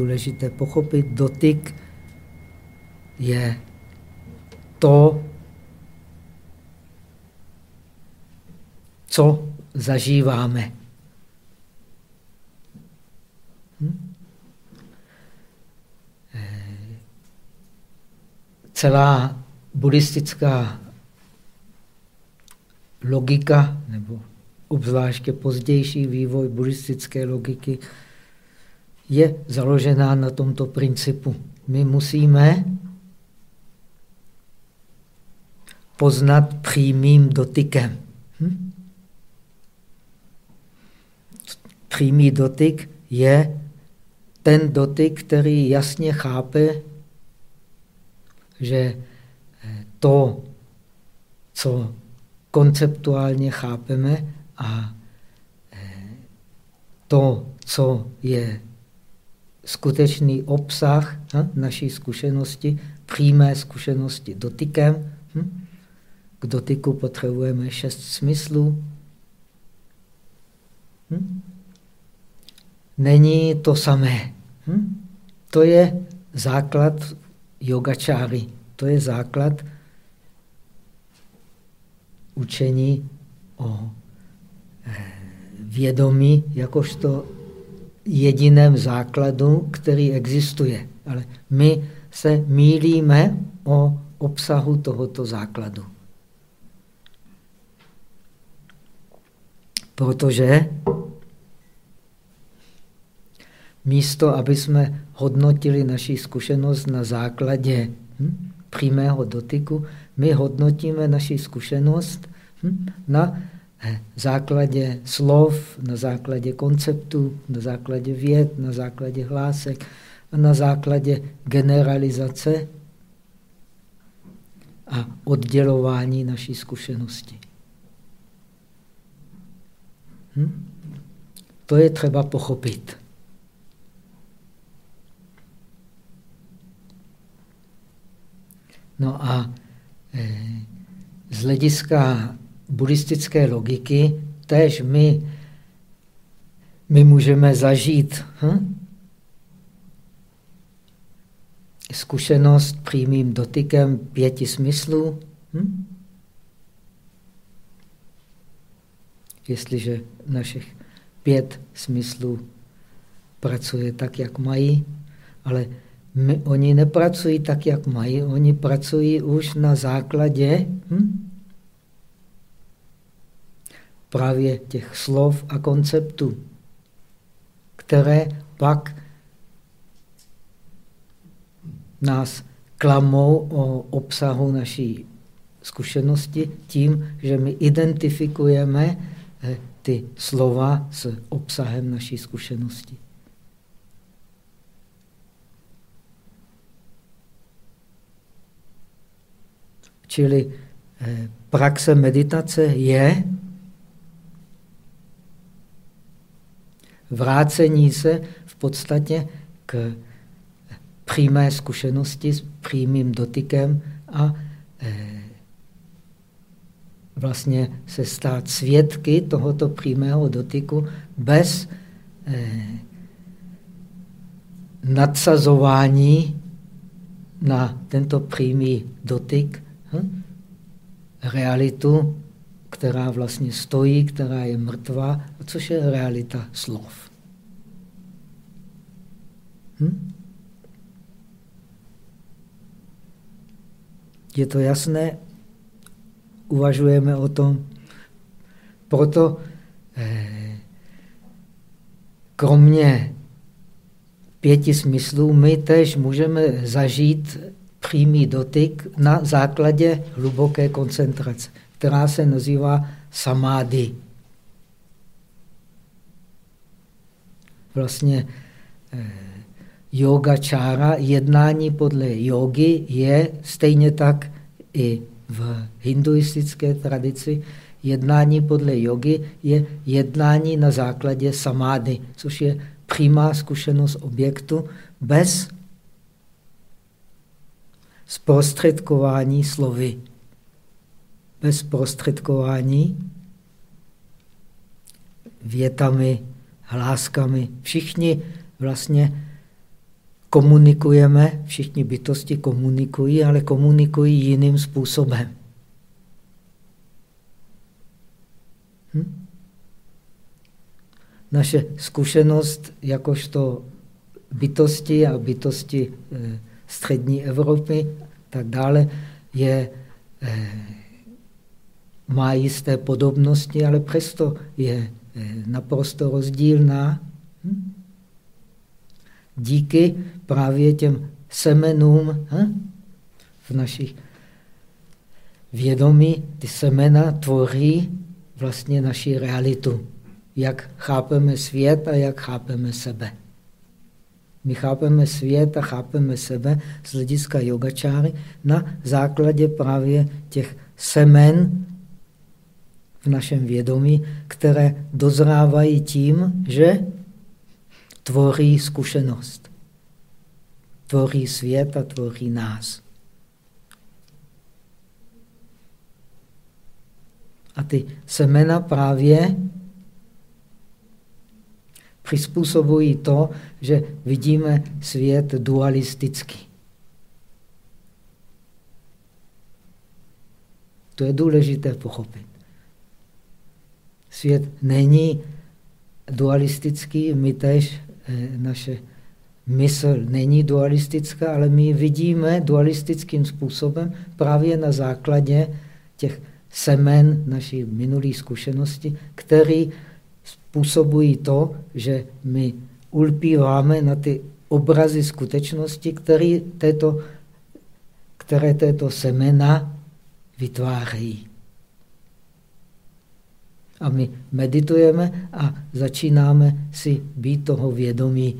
důležité pochopit. Dotyk je to, co zažíváme. Hm? Eh, celá buddhistická logika, nebo obzvláště pozdější vývoj buddhistické logiky, je založená na tomto principu. My musíme poznat přímým dotykem. Hm? Přímý dotyk je ten dotyk, který jasně chápe, že eh, to, co konceptuálně chápeme a eh, to, co je skutečný obsah hm, naší zkušenosti, přímé zkušenosti dotykem. Hm? K dotyku potřebujeme šest smyslů. Hm? Není to samé. Hm? To je základ yogačáry. To je základ učení o eh, vědomí jakožto jediném základu, který existuje. Ale my se mílíme o obsahu tohoto základu. Protože místo, aby jsme hodnotili naši zkušenost na základě hm, přímého dotyku, my hodnotíme naši zkušenost hm, na základě slov, na základě konceptů, na základě věd, na základě hlásek na základě generalizace a oddělování naší zkušenosti. Hm? To je třeba pochopit. No a e, z hlediska buddhistické logiky tež my, my můžeme zažít hm? zkušenost přímým dotykem pěti smyslů. Hm? Jestliže našich pět smyslů pracuje tak, jak mají, ale my, oni nepracují tak, jak mají, oni pracují už na základě hm? Právě těch slov a konceptů, které pak nás klamou o obsahu naší zkušenosti tím, že my identifikujeme eh, ty slova s obsahem naší zkušenosti. Čili eh, praxe meditace je vrácení se v podstatě k přímé zkušenosti s přímým dotykem a eh, vlastně se stát svědky tohoto přímého dotyku bez eh, nadsazování na tento přímý dotyk hm? realitu, která vlastně stojí, která je mrtvá, což je realita slov. Hm? Je to jasné? Uvažujeme o tom. Proto eh, kromě pěti smyslů my tež můžeme zažít přímý dotyk na základě hluboké koncentrace, která se nazývá samády. Vlastně eh, yoga čára, jednání podle jogy je stejně tak i v hinduistické tradici. Jednání podle jogy je jednání na základě samády, což je přímá zkušenost objektu bez zprostředkování slovy. Bez zprostředkování větami, hláskami. Všichni vlastně komunikujeme, všichni bytosti komunikují, ale komunikují jiným způsobem. Hm? Naše zkušenost jakožto bytosti a bytosti eh, střední Evropy tak dále je, eh, má jisté podobnosti, ale přesto je eh, naprosto rozdílná. Hm? Díky právě těm semenům hm? v našich vědomí, ty semena tvoří vlastně naši realitu. Jak chápeme svět a jak chápeme sebe. My chápeme svět a chápeme sebe z hlediska yogačáry na základě právě těch semen v našem vědomí, které dozrávají tím, že tvoří zkušenost. Tvoří svět a tvoří nás. A ty semena právě přizpůsobují to, že vidíme svět dualisticky. To je důležité pochopit. Svět není dualistický, my tež, eh, naše mysl není dualistická, ale my vidíme dualistickým způsobem právě na základě těch semen naší minulé zkušenosti, který způsobují to, že my ulpíváme na ty obrazy skutečnosti, které této, které této semena vytvářejí. A my meditujeme a začínáme si být toho vědomí.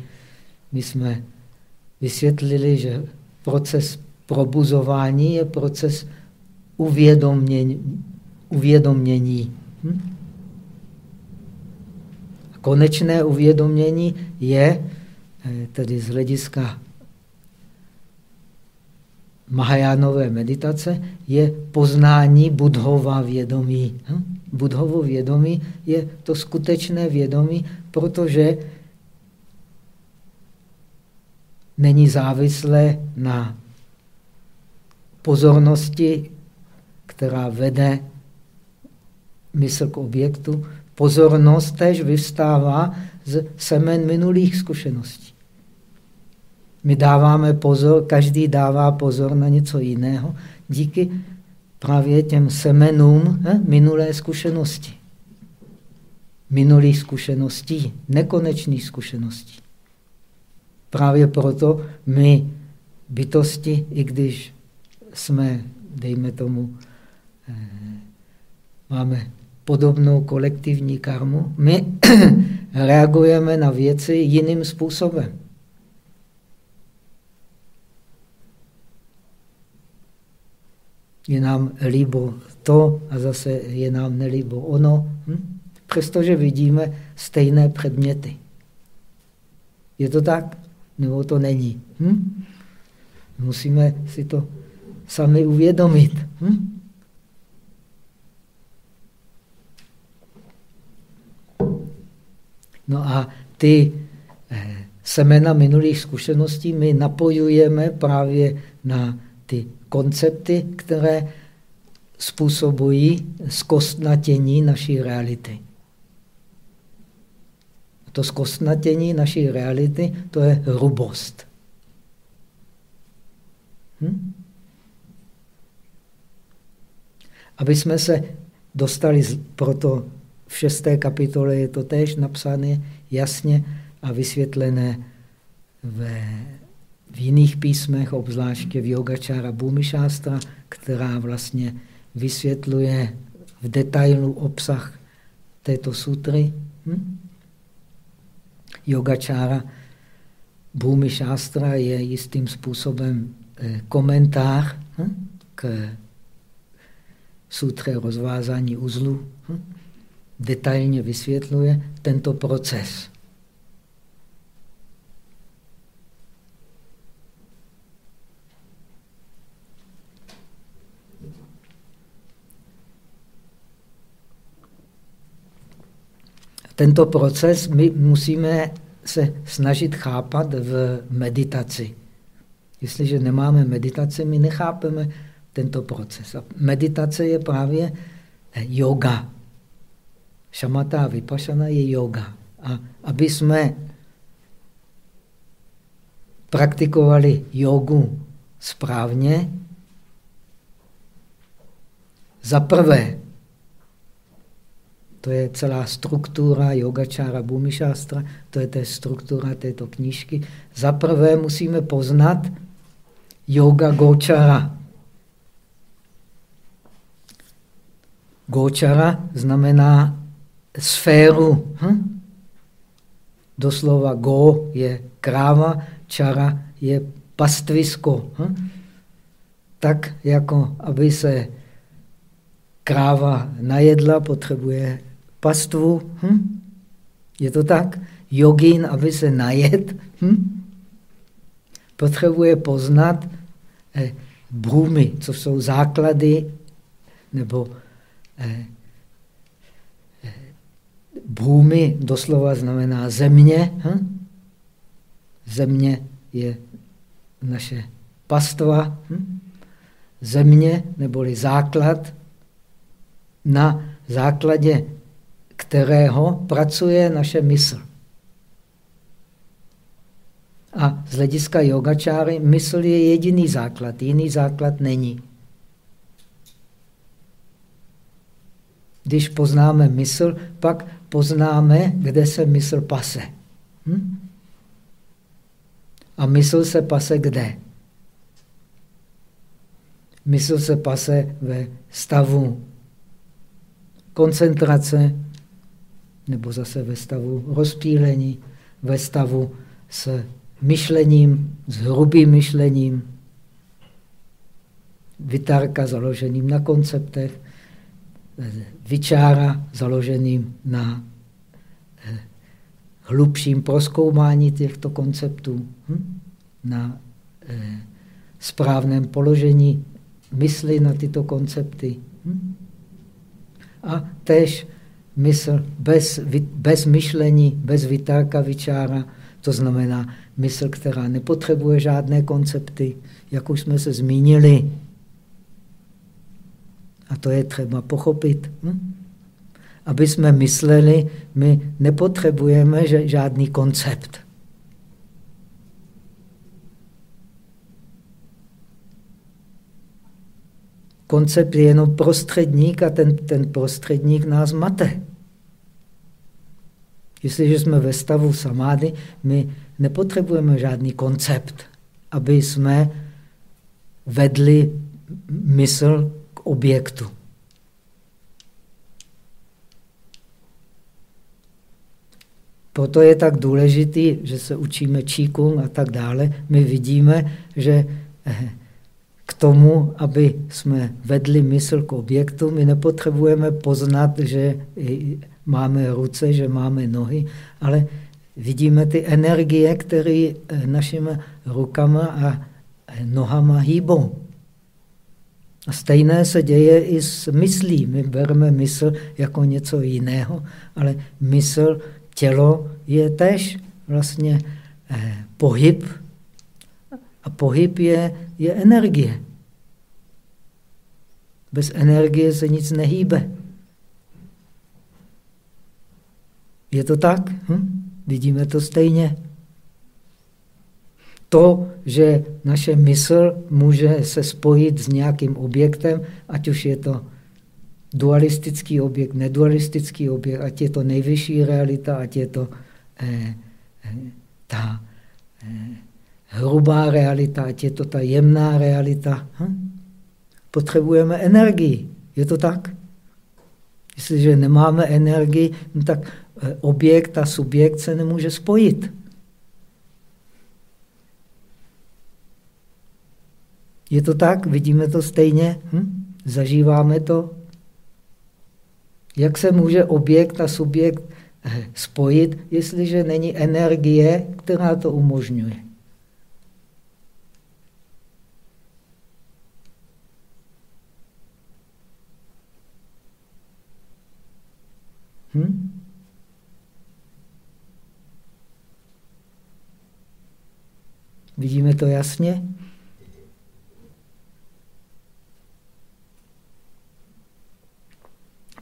My jsme vysvětlili, že proces probuzování je proces uvědomění. uvědomění. Hm? Konečné uvědomění je, eh, tedy z hlediska Mahajánové meditace, je poznání budhova vědomí. Hm? Budhovo vědomí je to skutečné vědomí, protože není závislé na pozornosti, která vede mysl k objektu, pozornost tež vyvstává z semen minulých zkušeností. My dáváme pozor, každý dává pozor na něco jiného díky právě těm semenům eh, minulé zkušenosti. Minulých zkušeností, nekonečných zkušeností. Právě proto my bytosti, i když jsme, dejme tomu, eh, máme podobnou kolektivní karmu, my reagujeme na věci jiným způsobem. Je nám líbo to a zase je nám nelíbo ono, hm? přestože vidíme stejné předměty. Je to tak? Nebo to není? Hm? Musíme si to sami uvědomit. Hm? No a ty eh, semena minulých zkušeností my napojujeme právě na ty koncepty, které způsobují zkostnatění naší reality. To zkostnatění naší reality, to je hrubost. Hm? Aby jsme se dostali, proto v šesté kapitole je to též napsané jasně a vysvětlené ve, v jiných písmech, obzvláště v Yogačára Bhumišástra, která vlastně vysvětluje v detailu obsah této sutry. Hm? Yogačára Bhumišástra je jistým způsobem eh, komentář hm? k sutře rozvázání uzlu. Hm? detailně vysvětluje tento proces. Tento proces my musíme se snažit chápat v meditaci. Jestliže nemáme meditaci, my nechápeme tento proces. A meditace je právě yoga. Šamata a vypašana je yoga. A aby jsme praktikovali jogu správně, za prvé, to je celá struktura yogačára Bhumišástra, to je ta struktura této knížky. Za prvé musíme poznat yoga gočara. Gočara znamená sféru. Hm? Doslova go je kráva, čara je pastvisko. Hm? Tak jako aby se kráva najedla, potřebuje pastvu. Hm? Je to tak? Jogín, aby se najed, hm? potřebuje poznat eh, brůmy, co jsou základy, nebo eh, eh, brůmy doslova znamená země. Hm? Země je naše pastva. Hm? Země neboli základ, na základě kterého pracuje naše mysl. A z hlediska yogačáry mysl je jediný základ, jiný základ není. Když poznáme mysl, pak poznáme, kde se mysl pase. Hm? A mysl se pase kde? Mysl se pase ve stavu koncentrace, nebo zase ve stavu rozptýlení, ve stavu s myšlením, s hrubým myšlením, vytárka založeným na konceptech, vyčára založeným na eh, hlubším proskoumání těchto konceptů, hm? na eh, správném položení mysli na tyto koncepty. Hm? A tež mysl bez, bez myšlení, bez vytárka vyčára, to znamená mysl, která nepotřebuje žádné koncepty, jak už jsme se zmínili. A to je třeba pochopit. Hm? Aby jsme mysleli, my nepotřebujeme žádný koncept. Koncept je jenom prostředník a ten, ten prostředník nás mate. Jestliže jsme ve stavu samády, my nepotřebujeme žádný koncept, aby jsme vedli mysl k objektu. Proto je tak důležitý, že se učíme číkům a tak dále. My vidíme, že eh, tomu, aby jsme vedli mysl k objektu, my nepotřebujeme poznat, že máme ruce, že máme nohy, ale vidíme ty energie, které eh, našimi rukama a eh, nohama hýbou. A stejné se děje i s myslí. My bereme mysl jako něco jiného, ale mysl, tělo je tež vlastně eh, pohyb a pohyb je, je energie. Bez energie se nic nehýbe. Je to tak? Hm? Vidíme to stejně. To, že naše mysl může se spojit s nějakým objektem, ať už je to dualistický objekt, nedualistický objekt, ať je to nejvyšší realita, ať je to eh, eh, ta eh, hrubá realita, ať je to ta jemná realita. Hm? Potřebujeme energii. Je to tak? Jestliže nemáme energii, no tak eh, objekt a subjekt se nemůže spojit. Je to tak? Vidíme to stejně? Hm? Zažíváme to? Jak se může objekt a subjekt eh, spojit, jestliže není energie, která to umožňuje? Hm? Vidíme to jasně?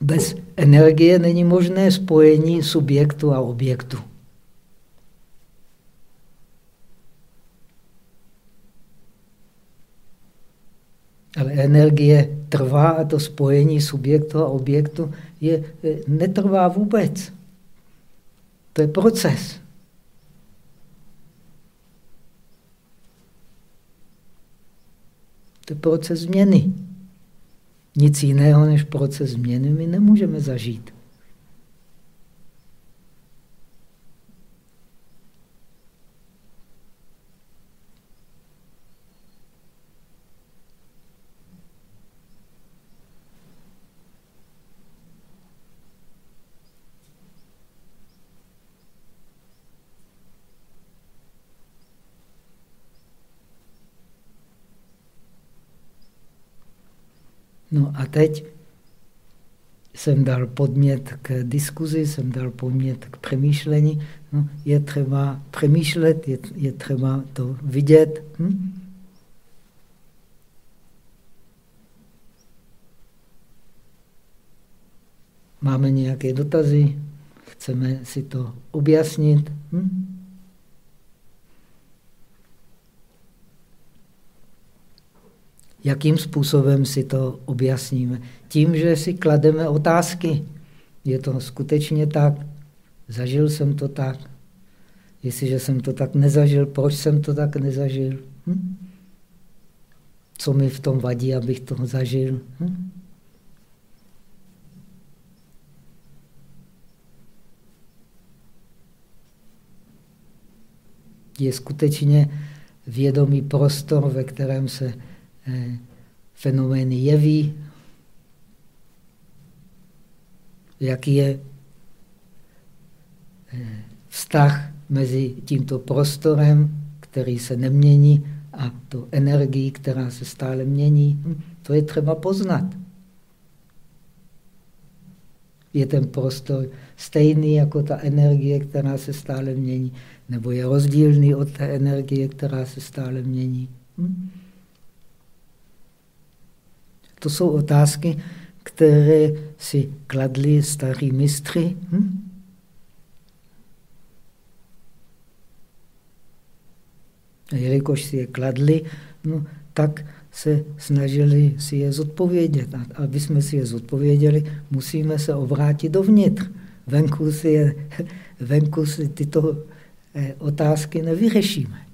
Bez energie není možné spojení subjektu a objektu. Ale energie trvá a to spojení subjektu a objektu je, netrvá vůbec. To je proces. To je proces změny. Nic jiného než proces změny my nemůžeme zažít. No a teď jsem dal podmět k diskuzi, jsem dal podmět k přemýšlení. No, je třeba přemýšlet, je, je třeba to vidět. Hm? Máme nějaké dotazy? Chceme si to objasnit? Hm? Jakým způsobem si to objasníme? Tím, že si klademe otázky. Je to skutečně tak? Zažil jsem to tak? Jestliže jsem to tak nezažil, proč jsem to tak nezažil? Hm? Co mi v tom vadí, abych to zažil? Hm? Je skutečně vědomý prostor, ve kterém se fenomény jeví, jaký je eh, vztah mezi tímto prostorem, který se nemění, a to energií, která se stále mění. Hm, to je třeba poznat. Je ten prostor stejný jako ta energie, která se stále mění, nebo je rozdílný od té energie, která se stále mění. Hm? To jsou otázky, které si kladli starí mistři. Hm? A jelikož si je kladli, no, tak se snažili si je zodpovědět. A aby jsme si je zodpověděli, musíme se obrátit dovnitř. Venku si, je, venku si tyto eh, otázky nevyřešíme.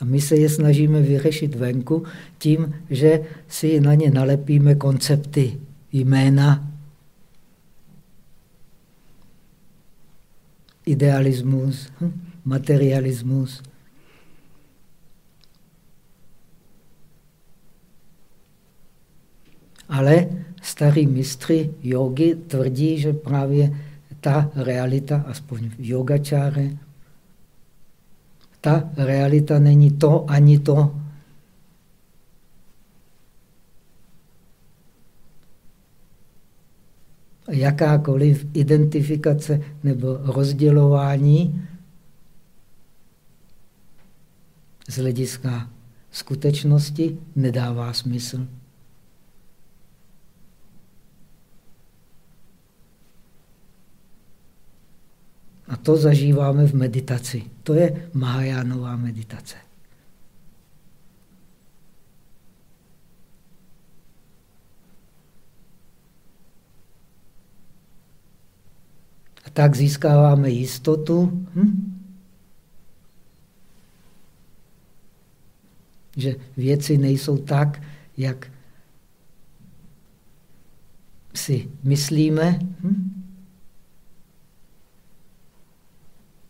A my se je snažíme vyřešit venku tím, že si na ně nalepíme koncepty, jména, idealismus, hm, materialismus. Ale starí mistři jogy tvrdí, že právě ta realita, aspoň v yogačáre, ta realita není to ani to. Jakákoliv identifikace nebo rozdělování z hlediska skutečnosti nedává smysl. A to zažíváme v meditaci. To je Mahajánová meditace. A tak získáváme jistotu, hm? že věci nejsou tak, jak si myslíme. Hm?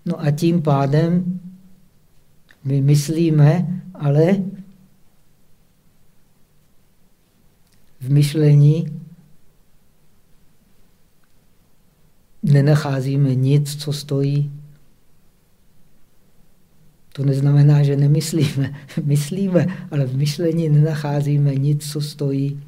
No a tím pádem my myslíme, ale v myšlení nenacházíme nic, co stojí. To neznamená, že nemyslíme. Myslíme, ale v myšlení nenacházíme nic, co stojí.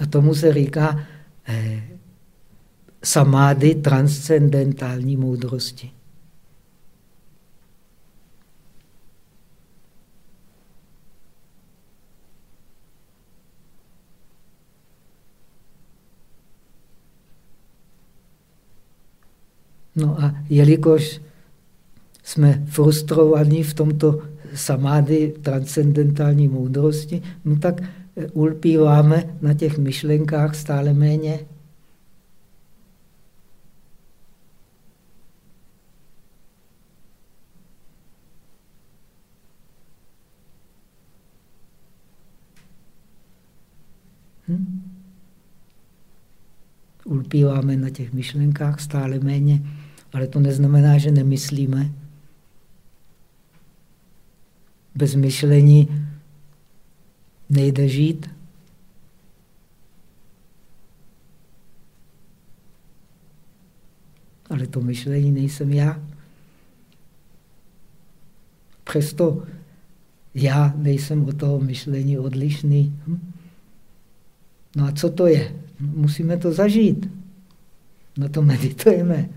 A tomu se říká eh, samády transcendentální moudrosti. No a jelikož jsme frustrovaní v tomto samády transcendentální moudrosti, no tak ulpíváme na těch myšlenkách stále méně. Hm? Ulpíváme na těch myšlenkách stále méně, ale to neznamená, že nemyslíme. Bez myšlení nejde žít. Ale to myšlení nejsem já. Přesto já nejsem od toho myšlení odlišný. Hm? No a co to je? Musíme to zažít. Na to meditujeme.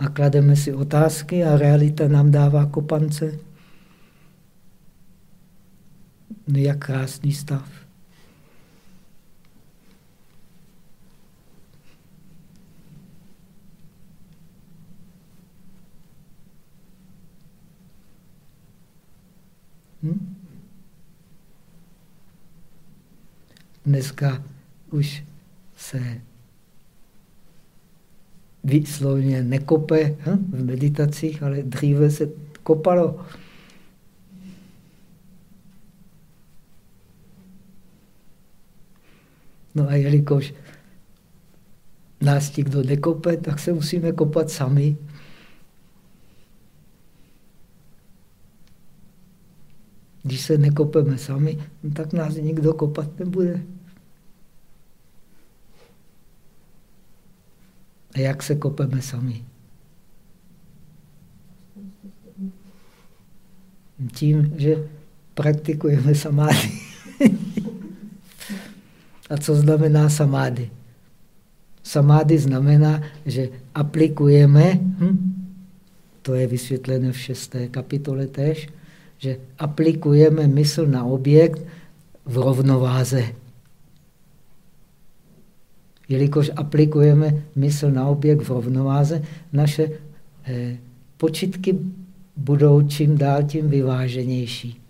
A klademe si otázky a realita nám dává kopance. No jak krásný stav. Hm? Dneska už se výslovně nekope hm? v meditacích, ale dříve se kopalo. No a jelikož nás ti kdo nekope, tak se musíme kopat sami. Když se nekopeme sami, no tak nás nikdo kopat nebude. A jak se kopeme sami? Tím, že praktikujeme samády. A co znamená samády? Samády znamená, že aplikujeme, hm, to je vysvětlené v šesté kapitole tež, že aplikujeme mysl na objekt v rovnováze. Jelikož aplikujeme mysl na objekt v rovnováze, naše eh, počitky budou čím dál tím vyváženější.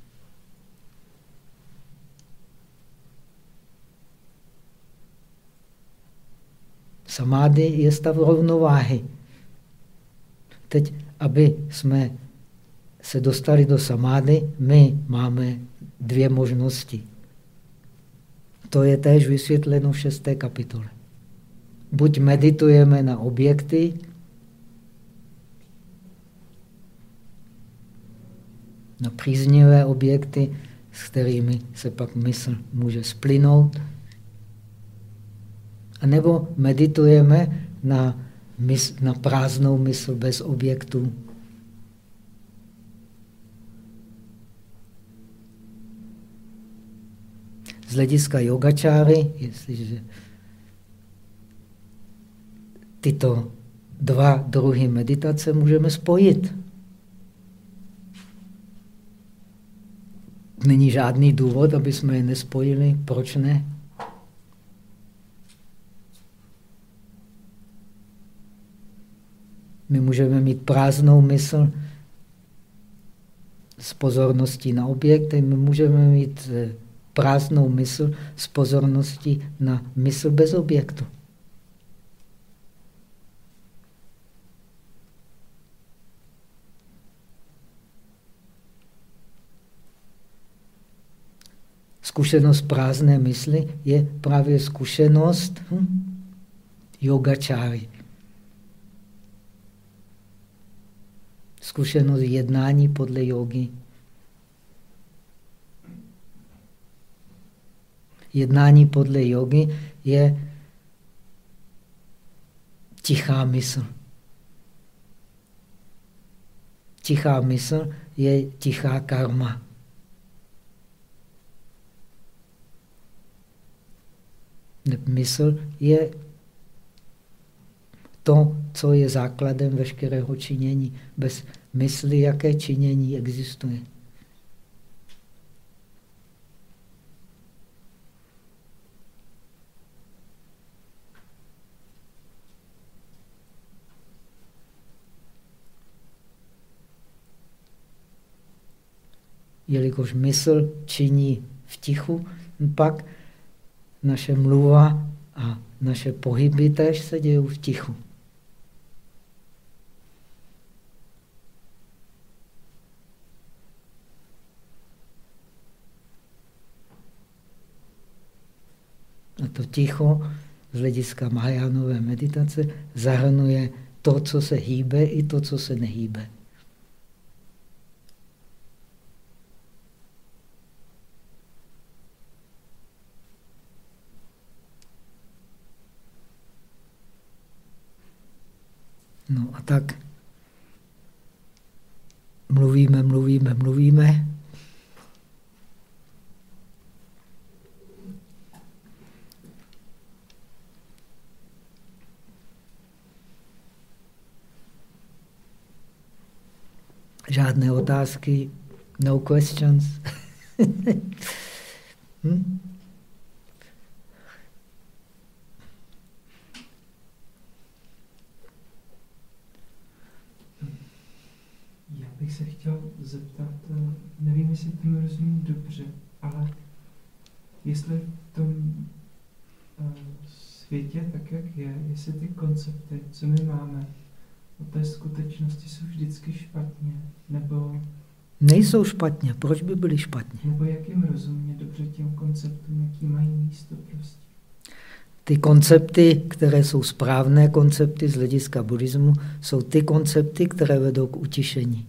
Samády je stav rovnováhy. Teď, aby jsme se dostali do samády, my máme dvě možnosti. To je též vysvětleno v šesté kapitole. Buď meditujeme na objekty, na příznivé objekty, s kterými se pak mysl může splynout, a nebo meditujeme na, mys na prázdnou mysl bez objektů. Z hlediska yogačáry, jestliže tyto dva druhy meditace můžeme spojit. Není žádný důvod, aby jsme je nespojili. Proč ne? My můžeme mít prázdnou mysl s pozorností na objekty, my můžeme mít eh, prázdnou mysl s pozorností na mysl bez objektu. Zkušenost prázdné mysli je právě zkušenost hm, yogačáry. Zkušenost jednání podle jogy. Jednání podle jogy je tichá mysl. Tichá mysl je tichá karma. Mysl je to, co je základem veškerého činění. Bez mysli, jaké činění existuje. jelikož mysl činí v tichu, pak naše mluva a naše pohyby tež se dějí v tichu. A to ticho z hlediska Mahajánové meditace zahrnuje to, co se hýbe, i to, co se nehýbe. No a tak mluvíme, mluvíme, mluvíme. Žádné otázky, no questions. hm? Bych se chtěl zeptat, eh, nevím, jestli tomu rozumím dobře, ale jestli v tom uh, světě tak, jak je, jestli ty koncepty, co my máme o té skutečnosti jsou vždycky špatně, nebo... Nejsou špatně, proč by byly špatně? Nebo jak jim rozumět dobře těm konceptům, jaký mají místo prostě? Ty koncepty, které jsou správné koncepty z hlediska buddhismu, jsou ty koncepty, které vedou k utišení.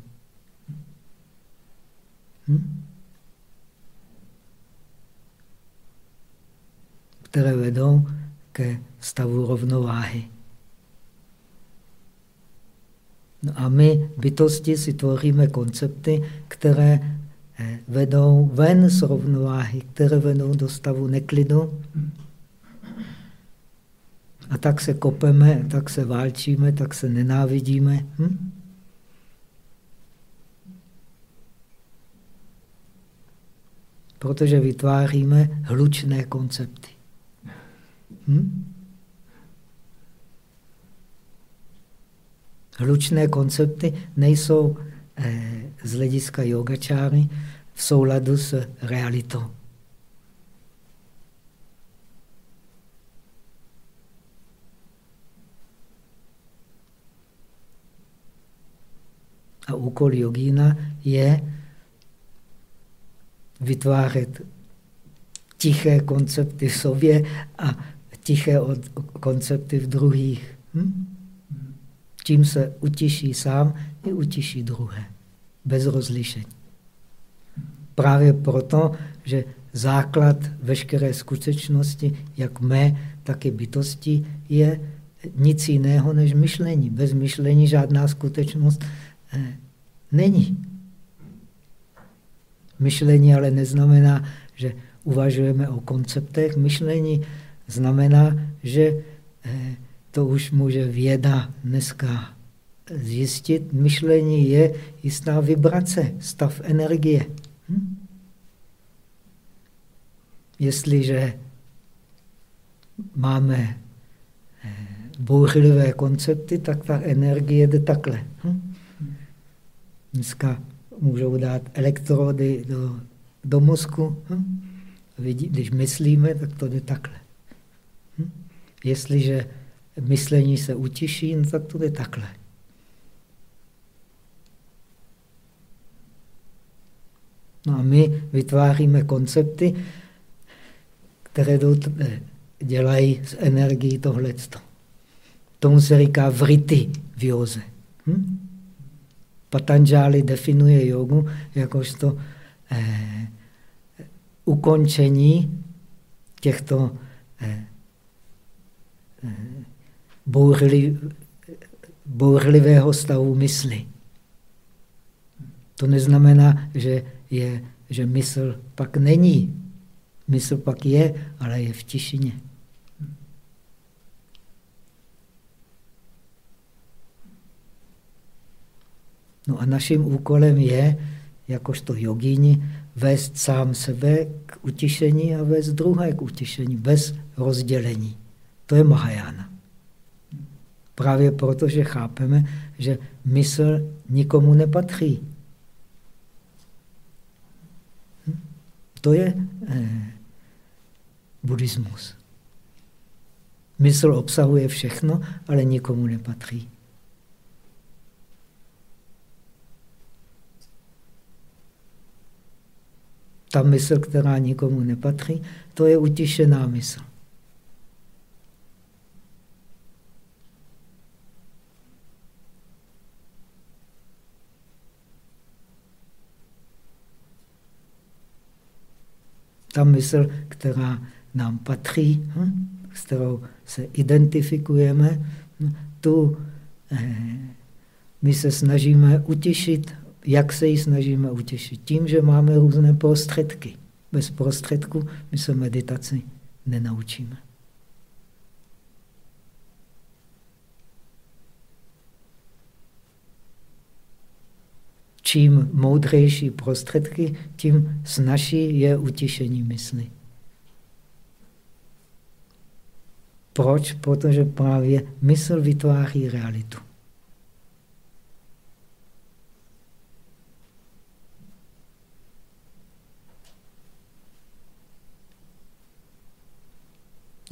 Hm? které vedou ke stavu rovnováhy. No a my, bytosti, si tvoříme koncepty, které eh, vedou ven z rovnováhy, které vedou do stavu neklidu. A tak se kopeme, tak se válčíme, tak se nenávidíme. Hm? Protože vytváříme hlučné koncepty. Hm? Hlučné koncepty nejsou eh, z hlediska yogačáry v souladu s realitou. A úkol jogína je vytvářet tiché koncepty v sobě a tiché koncepty v druhých. Hm? Tím se utiší sám, i utiší druhé. Bez rozlišení. Právě proto, že základ veškeré skutečnosti, jak mé, tak i bytosti, je nic jiného než myšlení. Bez myšlení žádná skutečnost eh, není. Myšlení ale neznamená, že uvažujeme o konceptech. Myšlení znamená, že eh, to už může věda dneska zjistit. Myšlení je jistá vibrace, stav energie. Hm? Jestliže máme eh, bouřlivé koncepty, tak ta energie jde takhle. Hm? Dneska můžou dát elektrody do, do mozku. Hm? Vidí, když myslíme, tak to jde takhle. Hm? Jestliže myšlení se utiší, no tak to jde takhle. No a my vytváříme koncepty, které dělají z energií tohleto. Tomu se říká vrity v józe. Hm? Patanžáli definuje jogu jakožto eh, ukončení těchto eh, eh, bouřli, bouřlivého stavu mysli. To neznamená, že, je, že mysl pak není. Mysl pak je, ale je v tišině. No a naším úkolem je, jakožto jogíni, vést sám sebe k utišení a vést druhé k utišení, bez rozdělení. To je Mahajana. Právě proto, že chápeme, že mysl nikomu nepatří. Hm? To je eh, buddhismus. Mysl obsahuje všechno, ale nikomu nepatří. Ta mysl, která nikomu nepatří, to je utišená mysl. Ta mysl, která nám patří, hm, s kterou se identifikujeme, hm, tu eh, my se snažíme utěšit jak se ji snažíme utěšit? Tím, že máme různé prostředky. Bez prostředku my se meditaci nenaučíme. Čím moudřejší prostředky, tím snažší je utišení mysli. Proč? Protože právě mysl vytváří realitu.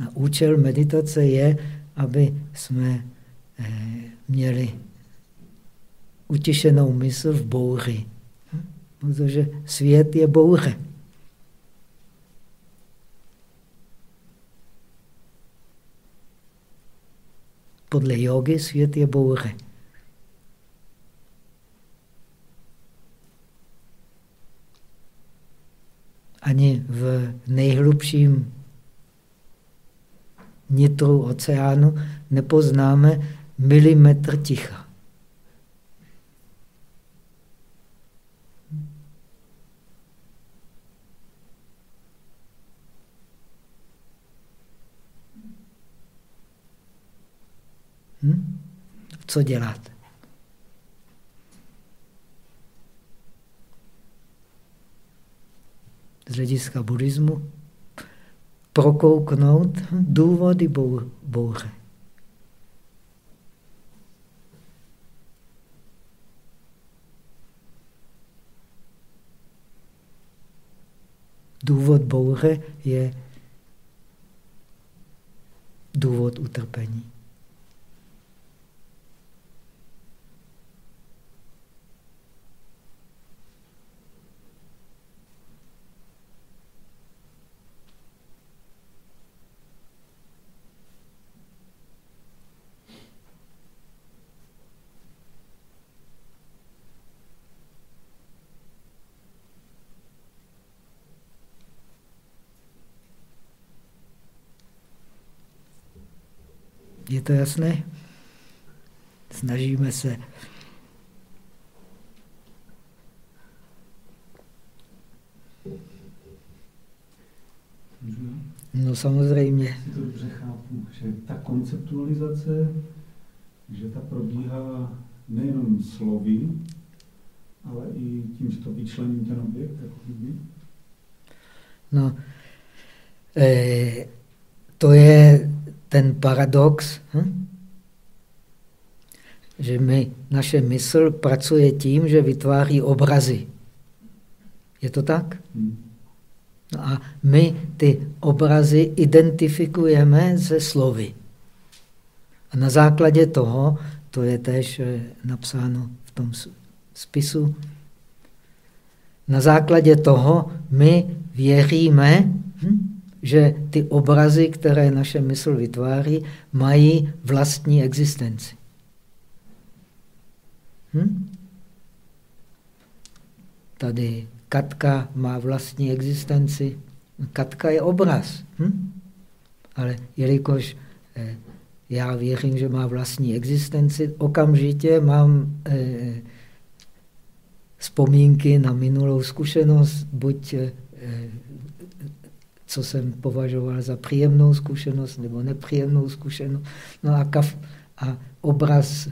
A účel meditace je, aby jsme eh, měli utišenou mysl v bouři. Protože svět je bouře. Podle jogy svět je bouře. Ani v nejhlubším nitru oceánu nepoznáme milimetr ticha. Hm? Co děláte? Z hlediska buddhismu prokouknout důvody bouře. Důvod bouře je důvod utrpení. Je to jasné? Snažíme se No samozřejmě. Si to dobře chápu, že ta konceptualizace, že ta probíhá nejenom slovy, ale i tím, že to vyčlením ten objekt, jako No, e, to je ten paradox, hm? že my, naše mysl pracuje tím, že vytváří obrazy. Je to tak? No a my ty obrazy identifikujeme ze slovy. A na základě toho, to je tež eh, napsáno v tom spisu, na základě toho my věříme, hm? Že ty obrazy, které naše mysl vytváří, mají vlastní existenci. Hm? Tady Katka má vlastní existenci, Katka je obraz. Hm? Ale jelikož eh, já věřím, že má vlastní existenci, okamžitě mám eh, vzpomínky na minulou zkušenost, buď eh, co jsem považoval za příjemnou zkušenost nebo nepříjemnou zkušenost. No a, kaf, a obraz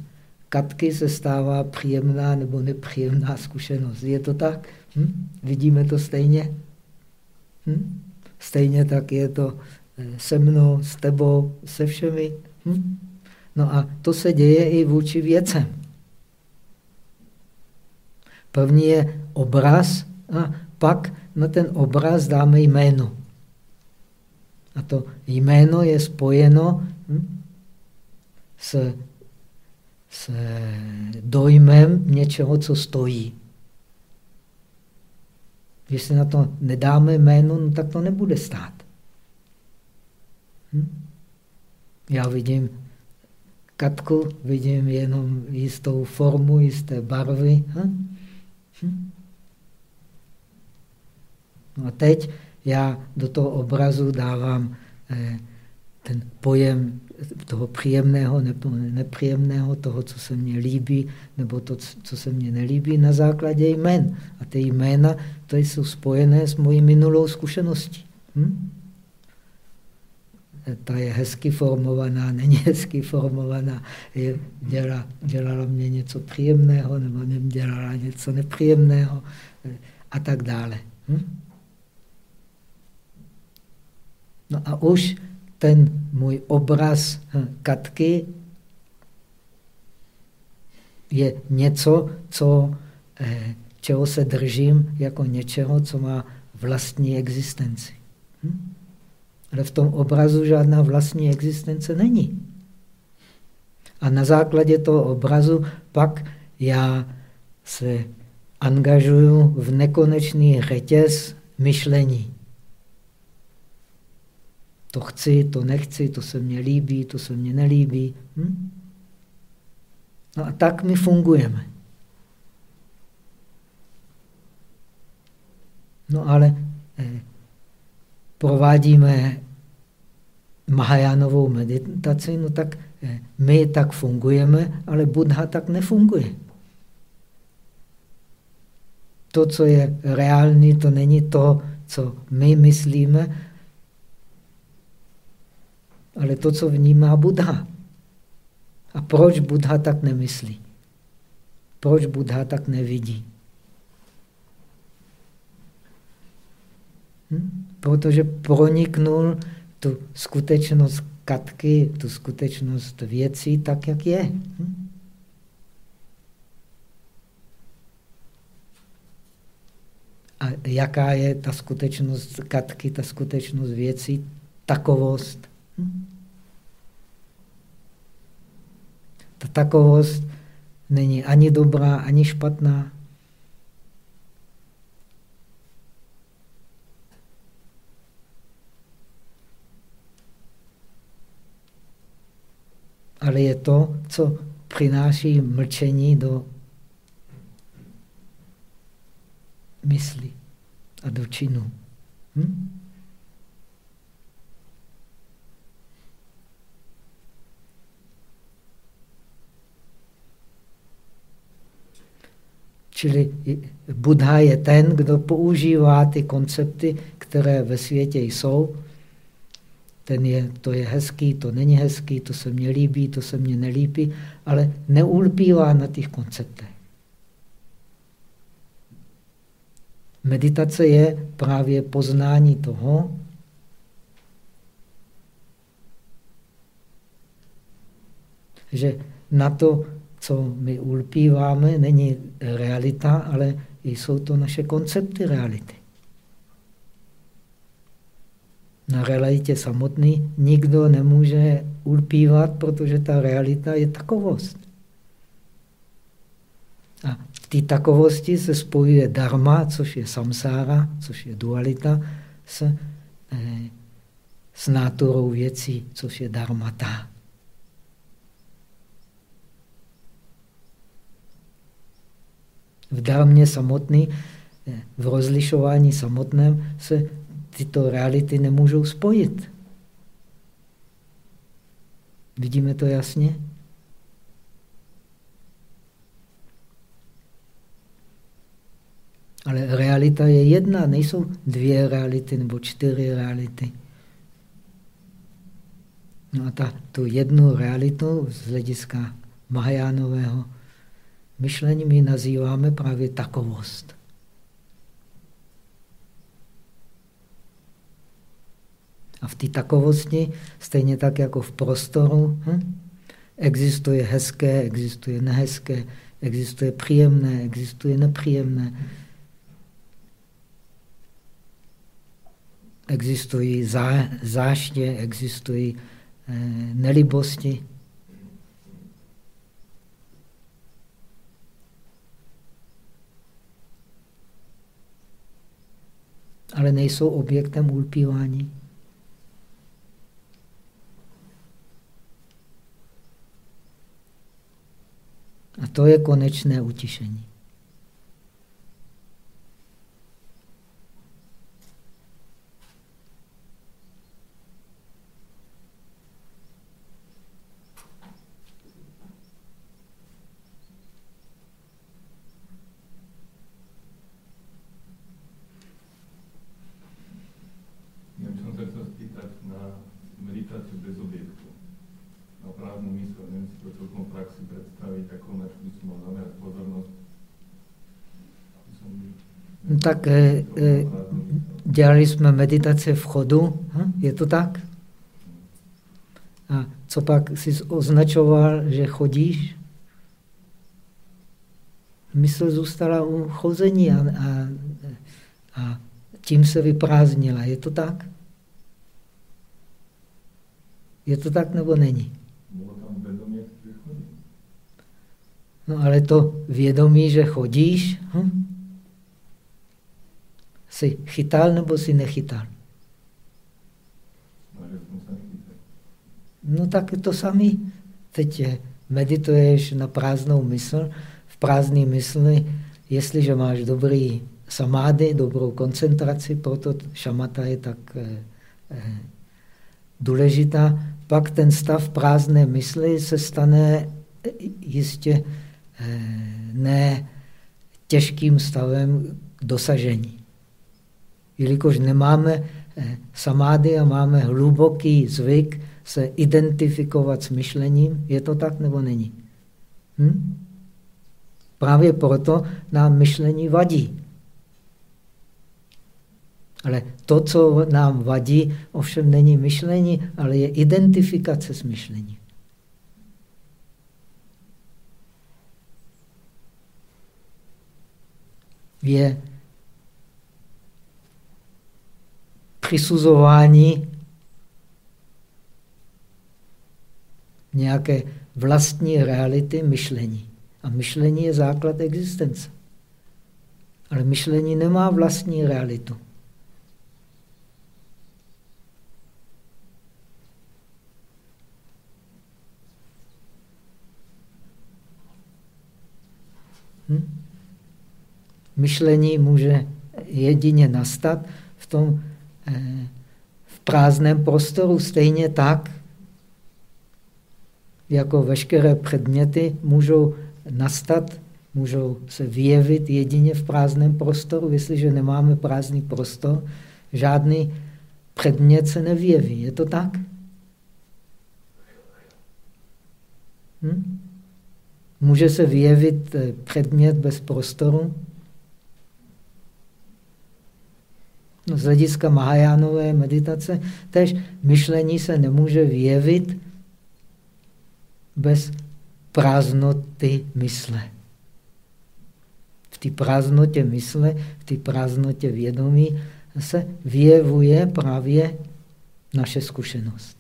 Katky se stává příjemná nebo nepříjemná zkušenost. Je to tak? Hm? Vidíme to stejně? Hm? Stejně tak je to eh, se mnou, s tebou, se všemi. Hm? No a to se děje i vůči věcem. První je obraz a pak na ten obraz dáme jméno. A to jméno je spojeno hm, s, s dojmem něčeho, co stojí. Když na to nedáme jméno, no tak to nebude stát. Hm? Já vidím katku, vidím jenom jistou formu, jisté barvy. Hm? Hm? No a teď já do toho obrazu dávám eh, ten pojem toho příjemného nebo nepříjemného, toho, co se mně líbí, nebo to, co se mně nelíbí, na základě jmén. A ty jména, to jsou spojené s mojí minulou zkušeností. Hm? Ta je hezky formovaná, není hezky formovaná, je, dělá, dělala mě něco příjemného, nebo dělala něco nepříjemného eh, a tak dále. Hm? No a už ten můj obraz hm, Katky je něco, co, eh, čeho se držím jako něčeho, co má vlastní existenci. Hm? Ale v tom obrazu žádná vlastní existence není. A na základě toho obrazu pak já se angažuju v nekonečný řetěz myšlení. To chci, to nechci, to se mně líbí, to se mně nelíbí. Hm? No a tak my fungujeme. No ale eh, provádíme Mahajánovou meditaci, no tak eh, my tak fungujeme, ale Buddha tak nefunguje. To, co je reálný, to není to, co my myslíme, ale to, co vnímá Buddha. A proč Buddha tak nemyslí? Proč Buddha tak nevidí? Hm? Protože proniknul tu skutečnost katky, tu skutečnost věcí tak, jak je. Hm? A jaká je ta skutečnost katky, ta skutečnost věcí? Takovost. Ta takovost není ani dobrá, ani špatná. Ale je to, co přináší mlčení do mysli a do činu. Hm? Čili Buddha je ten, kdo používá ty koncepty, které ve světě jsou. Ten je, to je hezký, to není hezký, to se mně líbí, to se mně nelíbí, ale neulpívá na těch konceptech. Meditace je právě poznání toho, že na to co my ulpíváme, není realita, ale jsou to naše koncepty reality. Na realitě samotný nikdo nemůže ulpívat, protože ta realita je takovost. A v té takovosti se spojuje dharma, což je samsára, což je dualita, s, eh, s náturou věcí, což je dharmata. V dármě samotný, v rozlišování samotném se tyto reality nemůžou spojit. Vidíme to jasně? Ale realita je jedna, nejsou dvě reality nebo čtyři reality. No a ta, tu jednu realitu z hlediska Mahajánového myšlení my nazýváme právě takovost. A v té takovosti, stejně tak jako v prostoru, hm, existuje hezké, existuje nehezké, existuje příjemné, existuje nepříjemné. Existují zá, záště, existují eh, nelibosti. Ale nejsou objektem ulpívání. A to je konečné utišení. Tak eh, eh, dělali jsme meditace v chodu, hm? je to tak? A co pak jsi označoval, že chodíš? Mysl zůstala u chození a, a, a tím se vyprázdnila. Je to tak? Je to tak nebo není? No ale to vědomí, že chodíš, hm? Jsi chytal nebo jsi nechytal? No tak to samý. Teď medituješ na prázdnou mysl. V prázdné mysli, jestliže máš dobrý samády, dobrou koncentraci, proto šamata je tak eh, eh, důležitá, pak ten stav prázdné mysli se stane jistě eh, ne těžkým stavem dosažení jelikož nemáme eh, samády a máme hluboký zvyk se identifikovat s myšlením, je to tak nebo není? Hm? Právě proto nám myšlení vadí. Ale to, co nám vadí, ovšem není myšlení, ale je identifikace s myšlením. Je přisuzování nějaké vlastní reality myšlení. A myšlení je základ existence. Ale myšlení nemá vlastní realitu. Hm? Myšlení může jedině nastat v tom v prázdném prostoru stejně tak, jako veškeré předměty můžou nastat, můžou se vyjevit jedině v prázdném prostoru. Jestliže nemáme prázdný prostor, žádný předmět se nevyjeví. Je to tak? Hm? Může se vyjevit eh, předmět bez prostoru? No, z hlediska Mahajánové meditace, tež myšlení se nemůže vyjevit bez prázdnoty mysle. V té prázdnotě mysle, v té prázdnotě vědomí se vyjevuje právě naše zkušenost.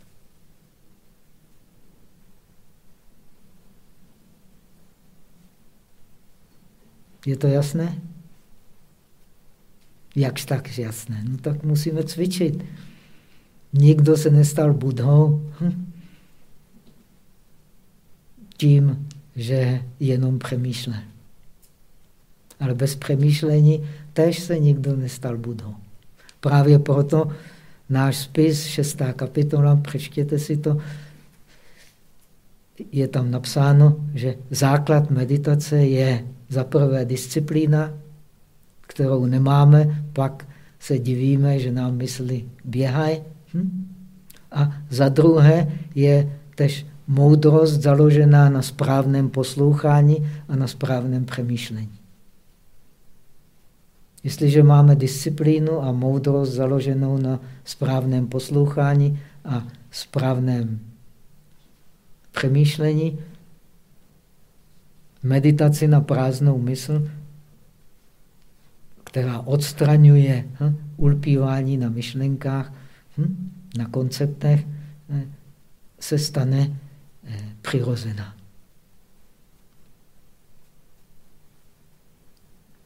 Je to jasné? Jakž tak jasné? No tak musíme cvičit. Nikdo se nestal budhou hm? tím, že jenom přemýšlel. Ale bez přemýšlení tež se nikdo nestal budhou. Právě proto náš spis, šestá kapitola, přečtěte si to, je tam napsáno, že základ meditace je za prvé disciplína, kterou nemáme, pak se divíme, že nám mysli běhají. Hm? A za druhé je tež moudrost založená na správném poslouchání a na správném přemýšlení. Jestliže máme disciplínu a moudrost založenou na správném poslouchání a správném přemýšlení, meditaci na prázdnou mysl, která odstraňuje hm, ulpívání na myšlenkách, hm, na konceptech, eh, se stane eh, přirozená.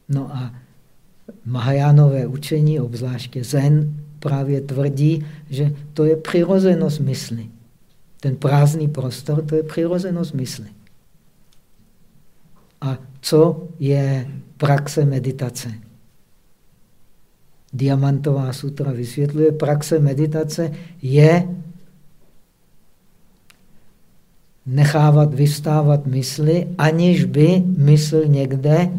No a Mahajánové učení, obzvláště Zen, právě tvrdí, že to je přirozenost mysli. Ten prázdný prostor, to je přirozenost mysli. A co je praxe meditace? Diamantová sutra vysvětluje, praxe meditace je nechávat vystávat mysli, aniž by mysl někde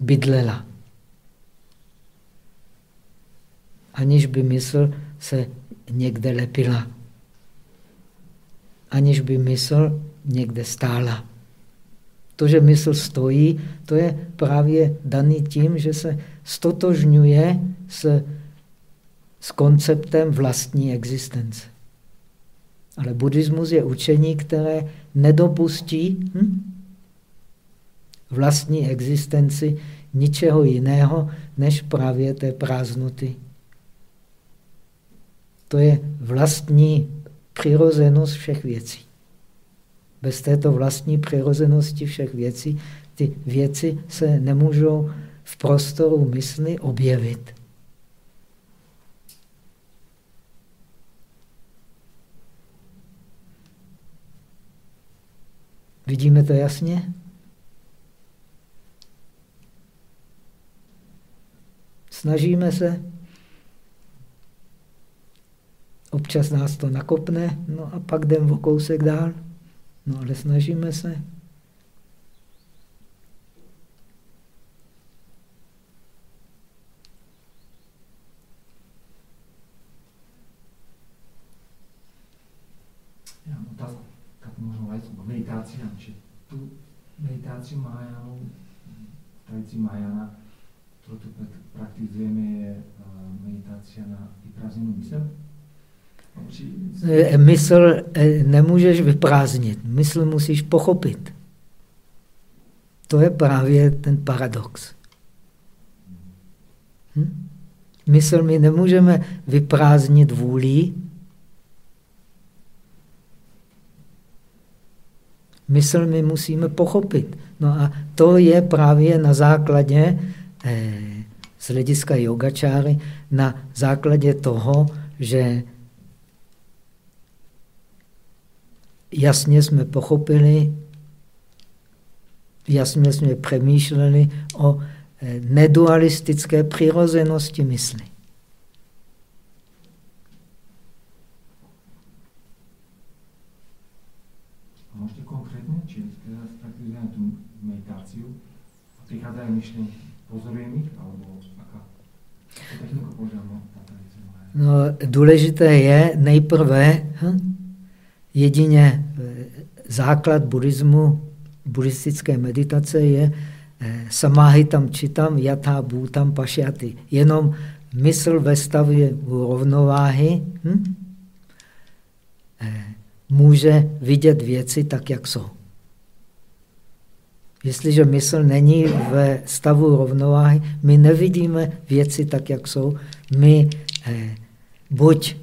bydlela. Aniž by mysl se někde lepila. Aniž by mysl někde stála. To, že mysl stojí, to je právě daný tím, že se stotožňuje s, s konceptem vlastní existence. Ale buddhismus je učení, které nedopustí hm, vlastní existenci ničeho jiného, než právě té prázdnoty. To je vlastní přirozenost všech věcí. Bez této vlastní přirozenosti všech věcí ty věci se nemůžou v prostoru mysli objevit. Vidíme to jasně? Snažíme se. Občas nás to nakopne, no a pak jdem o kousek dál. No ale snažíme se. meditaci, že tu meditaci Mahajánu, tradici Mahajana, kterou tu praktizujeme, je meditace na vyprázdněnou mysl. E, mysl e, nemůžeš vyprázdnit, mysl musíš pochopit. To je právě ten paradox. Hm? Mysl my nemůžeme vyprázdnit vůlí, Mysl my musíme pochopit. No a to je právě na základě, eh, z hlediska yogačáry, na základě toho, že jasně jsme pochopili, jasně jsme přemýšleli o eh, nedualistické přirozenosti mysli. prichádzajú myšlienky? Pozorujem ich? Alebo aká techniku používám? No, důležité je nejprve, hm, jedině eh, základ buddhismu, buddhistické meditace je eh, samáhitam čitam yatha bhutam pašyaty. Jenom mysl ve stavě rovnováhy hm, eh, může vidět věci tak, jak jsou. Jestliže mysl není ve stavu rovnováhy, my nevidíme věci tak, jak jsou. My eh, buď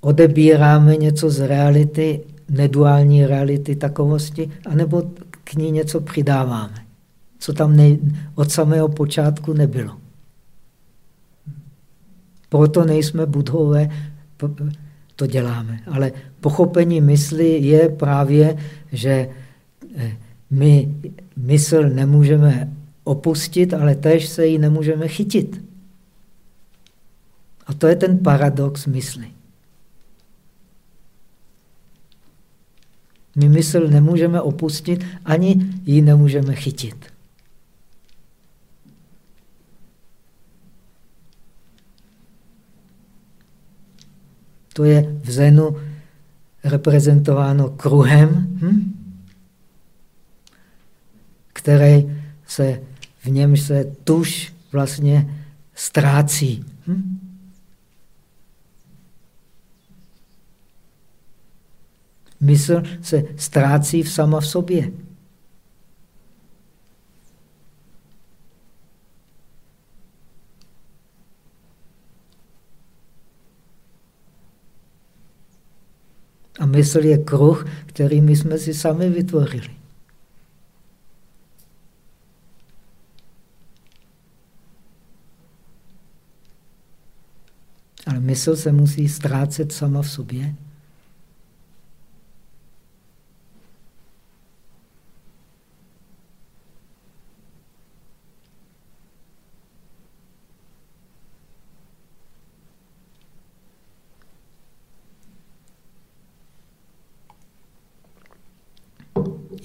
odebíráme něco z reality, neduální reality takovosti, anebo k ní něco přidáváme, co tam ne, od samého počátku nebylo. Proto nejsme budhové, to děláme. Ale pochopení mysli je právě, že eh, my mysl nemůžeme opustit, ale tež se jí nemůžeme chytit. A to je ten paradox mysli. My mysl nemůžeme opustit, ani ji nemůžeme chytit. To je v Zenu reprezentováno kruhem, hm? který se, v něm se tuž vlastně ztrácí. Hm? Mysl se ztrácí v sama v sobě. A mysl je kruh, který my jsme si sami vytvořili. Ale mysl se musí ztrácet sama v sobě.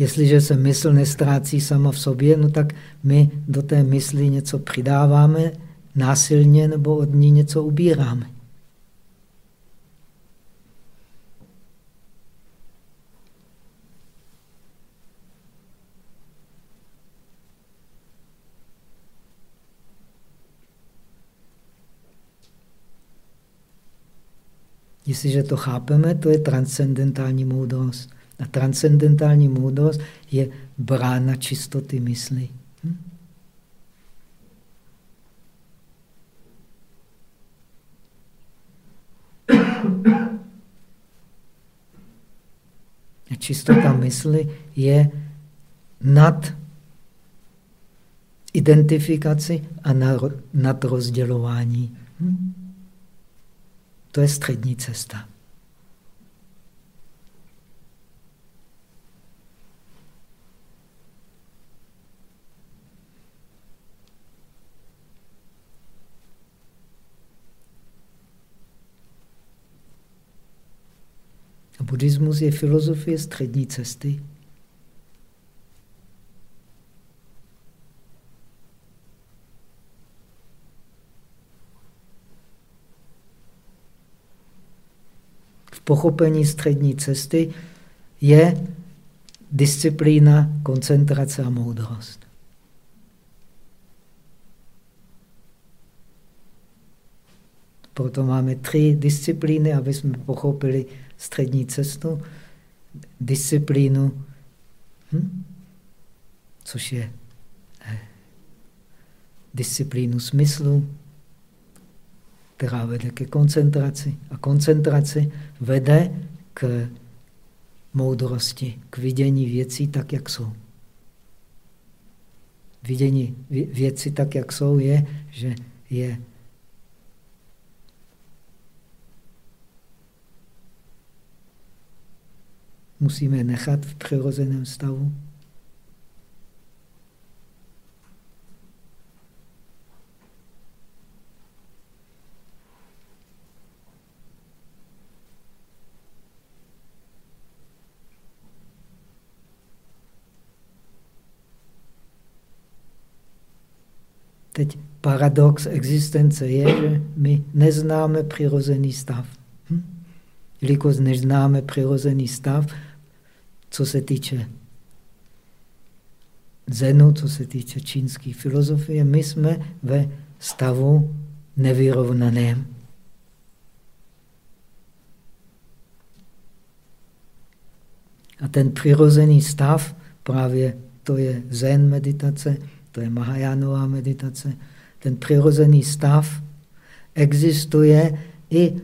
Jestliže se mysl nestrácí sama v sobě, no tak my do té mysli něco přidáváme násilně nebo od ní něco ubíráme. Jestliže to chápeme, to je transcendentální moudrost. A transcendentální moudrost je brána čistoty mysli. Hm? A čistota mysli je nad identifikaci a nad rozdělování. Hm? To je střední cesta. A buddhismus je filozofie střední cesty. V pochopení střední cesty je disciplína, koncentrace a moudrost. Proto máme tři disciplíny, aby jsme pochopili střední cestu, disciplínu, hm? což je eh, disciplínu smyslu, která vede ke koncentraci. A koncentraci vede k moudrosti, k vidění věcí tak, jak jsou. Vidění věcí tak, jak jsou, je, že je musíme nechat v přirozeném stavu. Teď paradox existence je, že my neznáme přirozený stav. Hm? Jelikož neznáme přirozený stav, co se týče Zenu, co se týče čínské filozofie, my jsme ve stavu nevyrovnaném. A ten přirozený stav, právě to je zen meditace, to je Mahajánová meditace, ten přirozený stav existuje i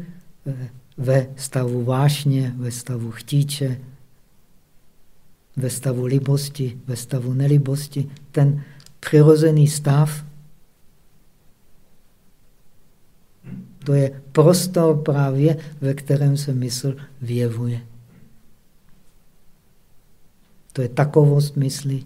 ve stavu vášně, ve stavu chtíče, ve stavu libosti, ve stavu nelibosti, ten přirozený stav, to je prostor právě, ve kterém se mysl vyjevuje. To je takovost mysli.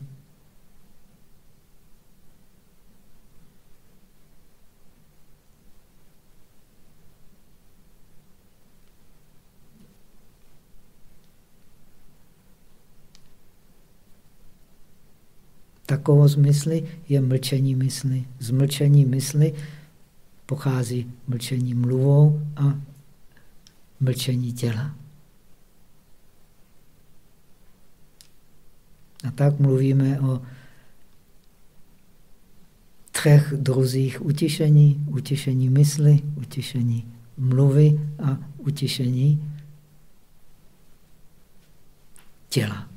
Takovou mysli je mlčení mysli. Z mlčení mysli pochází mlčení mluvou a mlčení těla. A tak mluvíme o třech druzích utišení. Utišení mysli, utišení mluvy a utišení těla.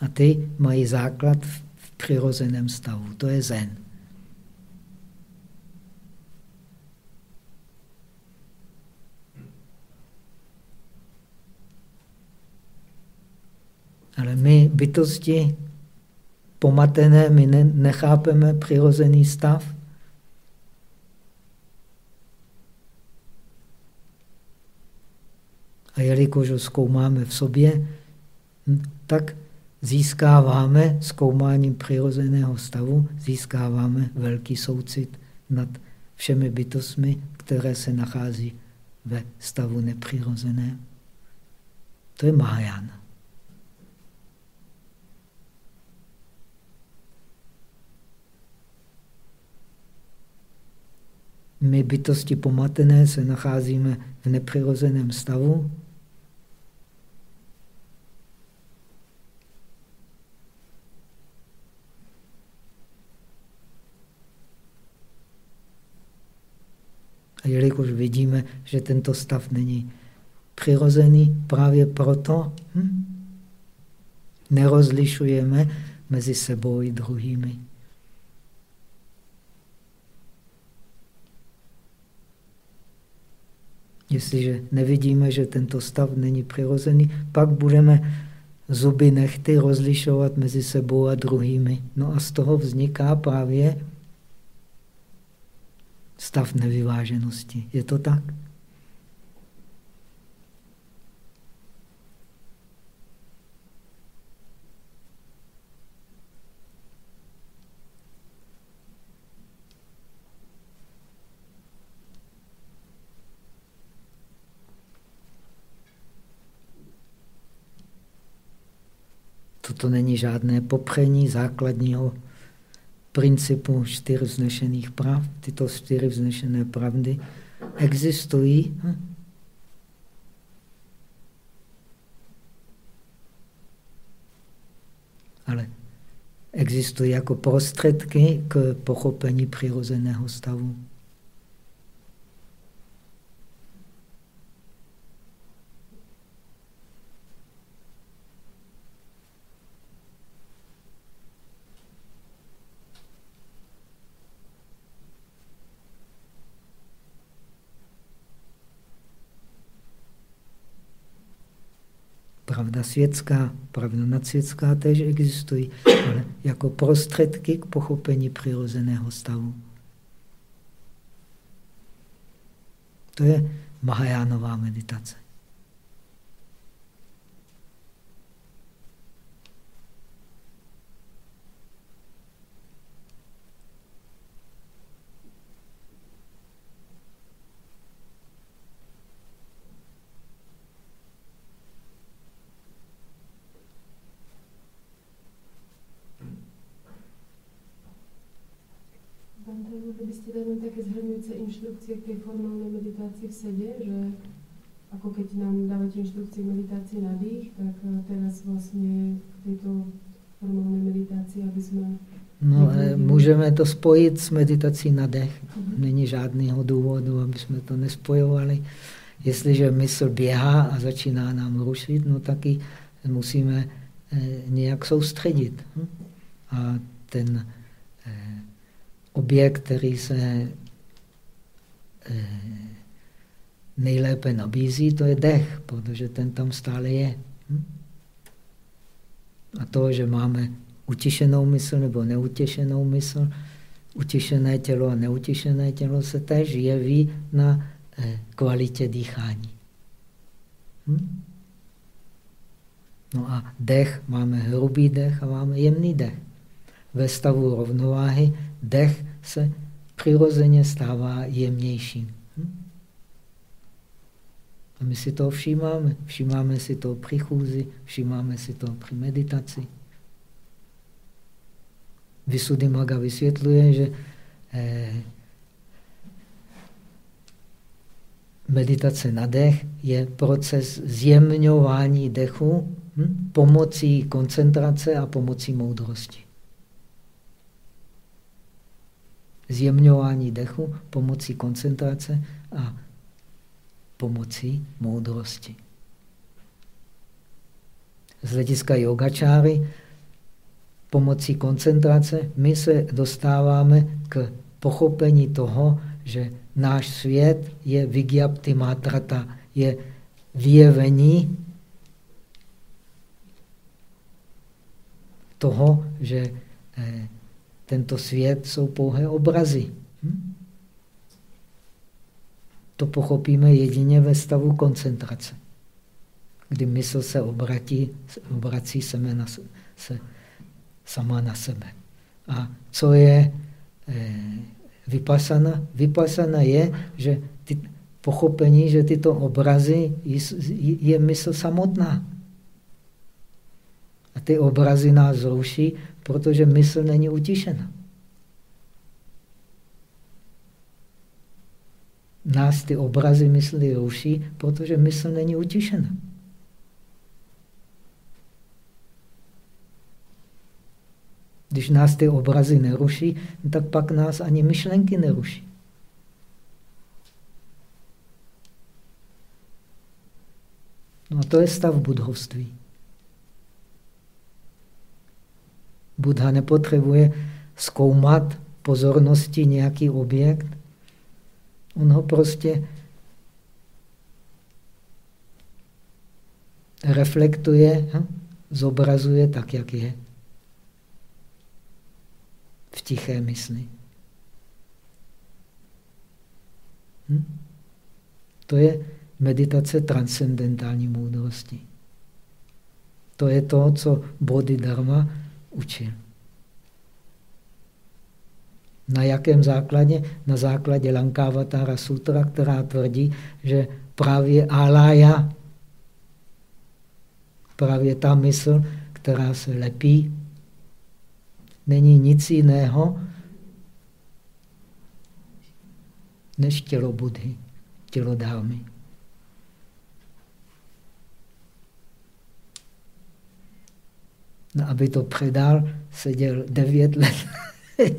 A ty mají základ v přirozeném stavu. To je zen. Ale my bytosti pomatené, my ne, nechápeme přirozený stav. A jelikož ho zkoumáme v sobě, tak získáváme zkoumáním přirozeného stavu, získáváme velký soucit nad všemi bytostmi, které se nachází ve stavu nepřirozeném. To je Mahajana. My bytosti pomatené se nacházíme v nepřirozeném stavu. A jelikož vidíme, že tento stav není přirozený, právě proto hm, nerozlišujeme mezi sebou i druhými. Jestliže nevidíme, že tento stav není přirozený, pak budeme zuby nechty rozlišovat mezi sebou a druhými. No a z toho vzniká právě stav nevyváženosti. Je to tak? Toto není žádné popření základního principu čtyř vznešených prav. Tyto čtyři vznešené pravdy existují. Hm? Ale existují jako prostředky k pochopení přirozeného stavu. Pravda světská, pravda nadsvětská též existují, ale jako prostředky k pochopení přirozeného stavu. To je Mahajánová meditace. Inštrukcie k tej formálnej meditácii v sede, že ako keď nám dávate inštrukcie k meditácii na dých, tak eh, teraz vlastně k tejto formálnej meditácii, aby jsme No, můžeme to spojit s meditací na dech. Mhm. Není žádného důvodu, aby jsme to nespojovali. Jestliže mysl běhá a začíná nám rušit, no taky musíme eh, nějak soustředit. Hm? A ten objekt, který se eh, nejlépe nabízí, to je dech, protože ten tam stále je. Hm? A to, že máme utišenou mysl nebo neutěšenou mysl, utišené tělo a neutišené tělo se též jeví na eh, kvalitě dýchání. Hm? No a dech, máme hrubý dech a máme jemný dech. Ve stavu rovnováhy dech se přirozeně stává jemnějším. Hm? A my si to všímáme. Všímáme si to při chůzi, všímáme si to při meditaci. Maga vysvětluje, že eh, meditace na dech je proces zjemňování dechu hm, pomocí koncentrace a pomocí moudrosti. Zjemňování dechu pomocí koncentrace a pomocí moudrosti. Z hlediska yogačáry pomocí koncentrace my se dostáváme k pochopení toho, že náš svět je vigyapti matrata, je vyjevení toho, že eh, tento svět jsou pouhé obrazy. Hm? To pochopíme jedině ve stavu koncentrace, kdy mysl se obratí, obrací seme na, se sama na sebe. A co je eh, vypasana? Vypasana je, že ty, pochopení, že tyto obrazy je mysl samotná. A ty obrazy nás zruší, protože mysl není utišena. Nás ty obrazy mysli ruší, protože mysl není utišena. Když nás ty obrazy neruší, tak pak nás ani myšlenky neruší. No a to je stav budhovství. Buddha nepotřebuje zkoumat pozornosti nějaký objekt. On ho prostě reflektuje, hm, zobrazuje tak, jak je v tiché mysli. Hm? To je meditace transcendentální moudrosti. To je to, co Bodhidharma učil. Na jakém základě? Na základě Lankavatara Sutra, která tvrdí, že právě alaya, právě ta mysl, která se lepí není nic jiného než tělo Budhy, tělo dámy. No, aby to předal, seděl devět let,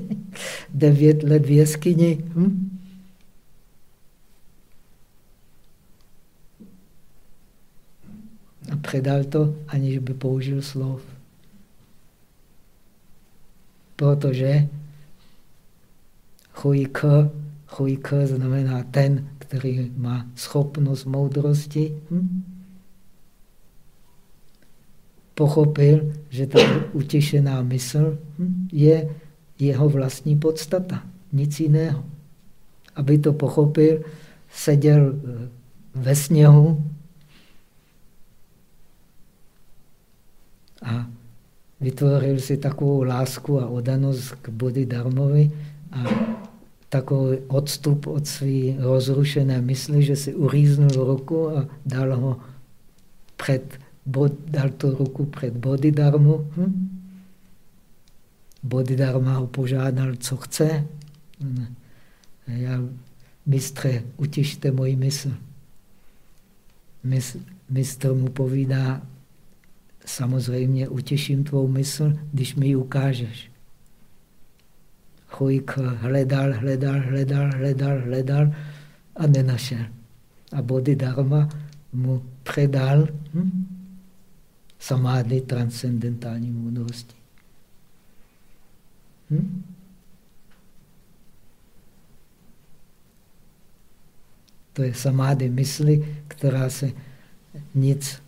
devět let v jeskyni. Hm? A předal to, aniž by použil slov. Protože chuj k, chuj k znamená ten, který má schopnost moudrosti, hm? Pochopil, že ta utěšená mysl je jeho vlastní podstata, nic jiného. Aby to pochopil, seděl eh, ve sněhu a vytvořil si takovou lásku a odanost k Bodhidharmovi a takový odstup od své rozrušené mysli, že si uříznul ruku a dal ho před, dal tu ruku před Bodhidharmu. Hm? Bodhidharma ho požádal, co chce. Já, mistře, utište moji mysl. Mistr mu povídá, samozřejmě utěším tvou mysl, když mi ji ukážeš. Chujk hledal, hledal, hledal, hledal, hledal a nenašel. A Bodhidharma mu předal hm, samády transcendentální moudrosti. Hm? To je samády mysli, která se nic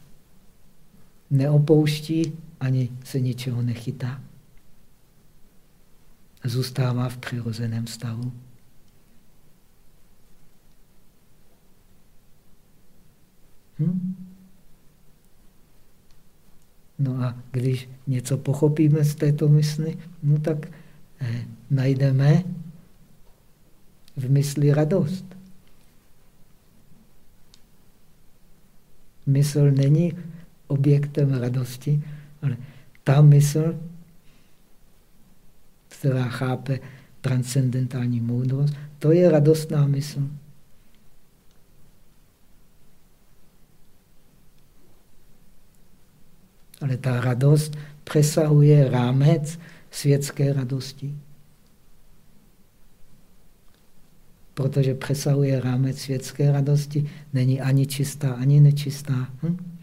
neopouští, ani se ničeho nechytá. Zůstává v přirozeném stavu. Hm? No a když něco pochopíme z této mysli, no tak eh, najdeme v mysli radost. mysl není objektem radosti, ale ta mysl, která chápe transcendentální moudrost, to je radostná mysl. Ale ta radost přesahuje rámec světské radosti. Protože přesahuje rámec světské radosti, není ani čistá, ani nečistá. Hm?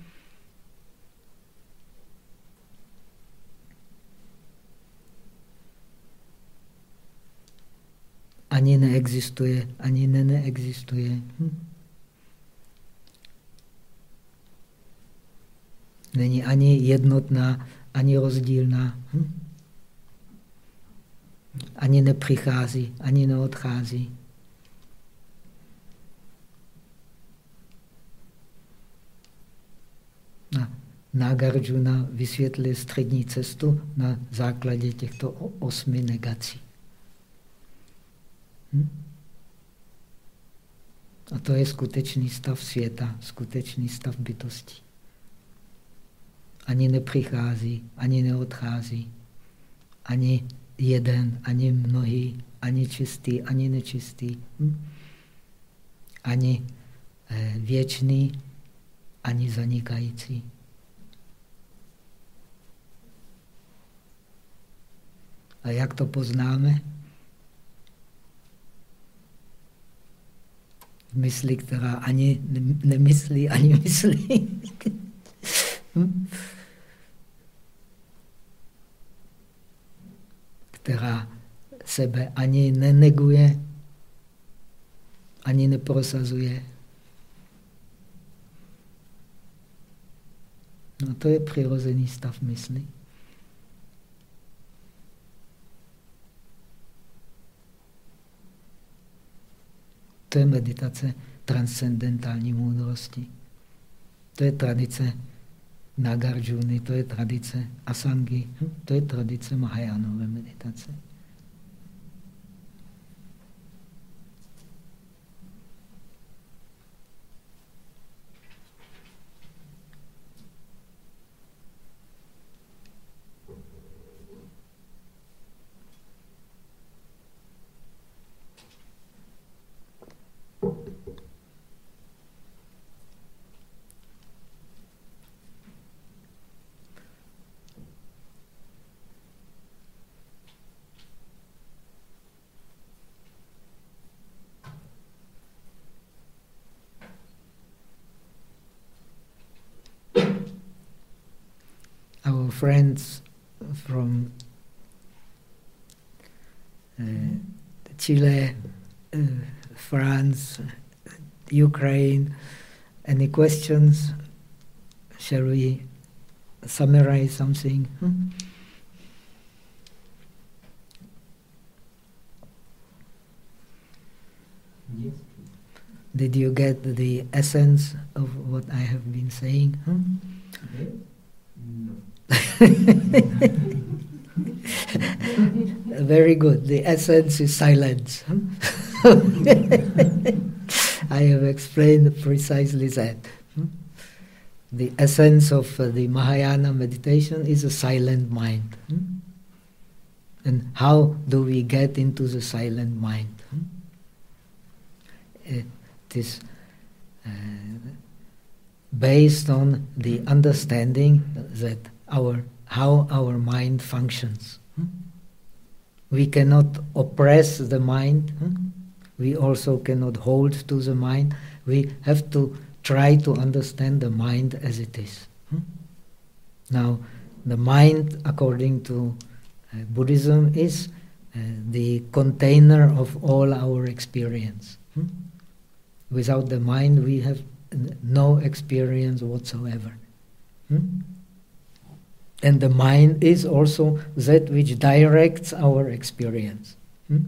ani neexistuje, ani ne neexistuje. Hm? Není ani jednotná, ani rozdílná. Hm? Ani nepřichází, ani neodchází. Na Nagarjuna vysvětlil střední cestu na základě těchto osmi negací. Hm? A to je skutečný stav světa, skutečný stav bytosti. Ani nepřichází, ani neodchází, ani jeden, ani mnohý, ani čistý, ani nečistý, hm? ani eh, věčný, ani zanikající. A jak to poznáme? mysli, která ani nemyslí, ani myslí. Hm? Která sebe ani neneguje, ani neprosazuje. No to je přirozený stav mysli. To je meditace transcendentální moudrosti. To je tradice Nagarjuna, to je tradice Asangi, hm? to je tradice Mahajánové meditace. Friends from uh, Chile, uh, France, Ukraine. Any questions? Shall we summarize something? Hmm? Yes. Did you get the essence of what I have been saying? Hmm? Okay. No. Very good. The essence is silence. I have explained precisely that. The essence of uh, the Mahayana meditation is a silent mind. And how do we get into the silent mind? It is uh, based on the understanding that our, how our mind functions. Hmm? We cannot oppress the mind. Hmm? We also cannot hold to the mind. We have to try to understand the mind as it is. Hmm? Now, the mind, according to uh, Buddhism, is uh, the container of all our experience. Without the mind, we have no experience whatsoever. And the mind is also that which directs our experience. Hmm?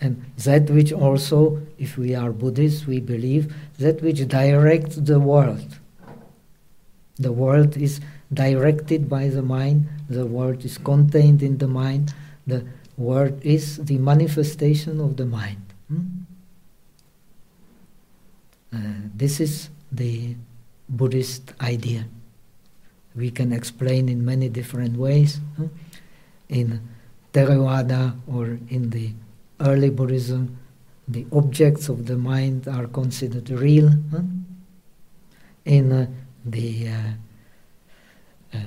And that which also, if we are Buddhists, we believe, that which directs the world. The world is directed by the mind, the world is contained in the mind, the world is the manifestation of the mind. Hmm? Uh, this is the Buddhist idea. We can explain in many different ways. In Theravada or in the early Buddhism, the objects of the mind are considered real. In uh, the uh, uh,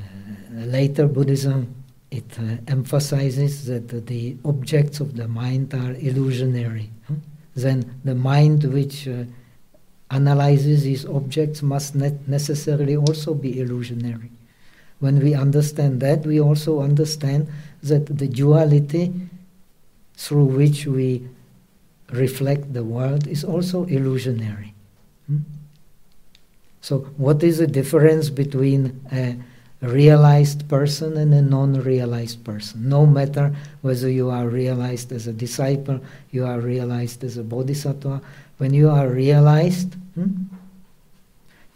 later Buddhism, it emphasizes that the objects of the mind are illusionary. Then the mind which analyzes these objects must ne- necessarily also be illusionary. When we understand that, we also understand that the duality through which we reflect the world is also illusionary. Hmm? So, what is the difference between a realized person and a non realized person? No matter whether you are realized as a disciple, you are realized as a bodhisattva, when you are realized, hmm,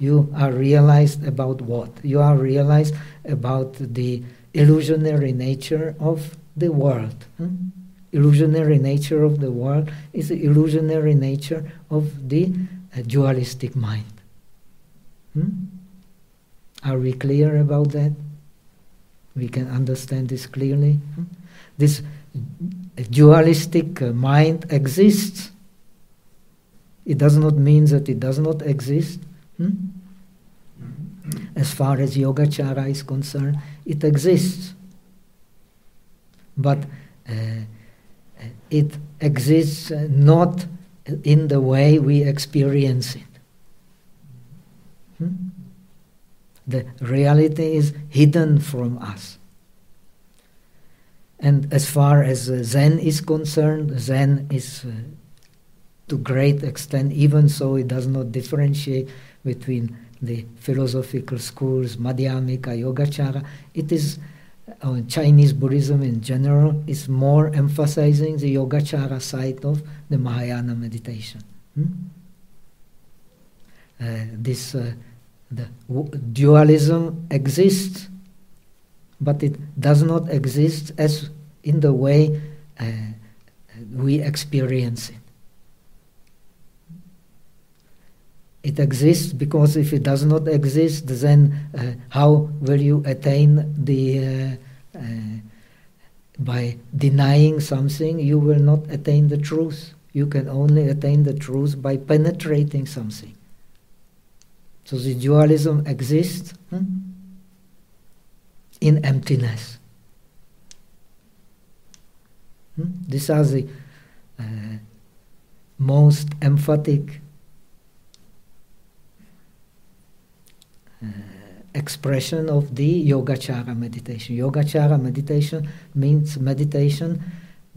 you are realized about what? You are realized about the illusionary nature of the world. Hmm? Illusionary nature of the world is the illusionary nature of the uh, dualistic mind. Hmm? Are we clear about that? We can understand this clearly. Hmm? This dualistic uh, mind exists it does not mean that it does not exist. Hmm? As far as Yogacara is concerned, it exists. But uh, it exists not in the way we experience it. Hmm? The reality is hidden from us. And as far as Zen is concerned, Zen is uh, to great extent, even so it does not differentiate between the philosophical schools, Madhyamika, Yogacara. It is uh, Chinese Buddhism in general is more emphasizing the Yogacara side of the Mahayana meditation. Hmm? Uh, this uh, the dualism exists, but it does not exist as in the way uh, we experience it. It exists because if it does not exist, then uh, how will you attain the. Uh, uh, by denying something, you will not attain the truth. You can only attain the truth by penetrating something. So the dualism exists hmm, in emptiness. Hmm? These are the uh, most emphatic Uh, expression of the Yogacara meditation. Yogacara meditation means meditation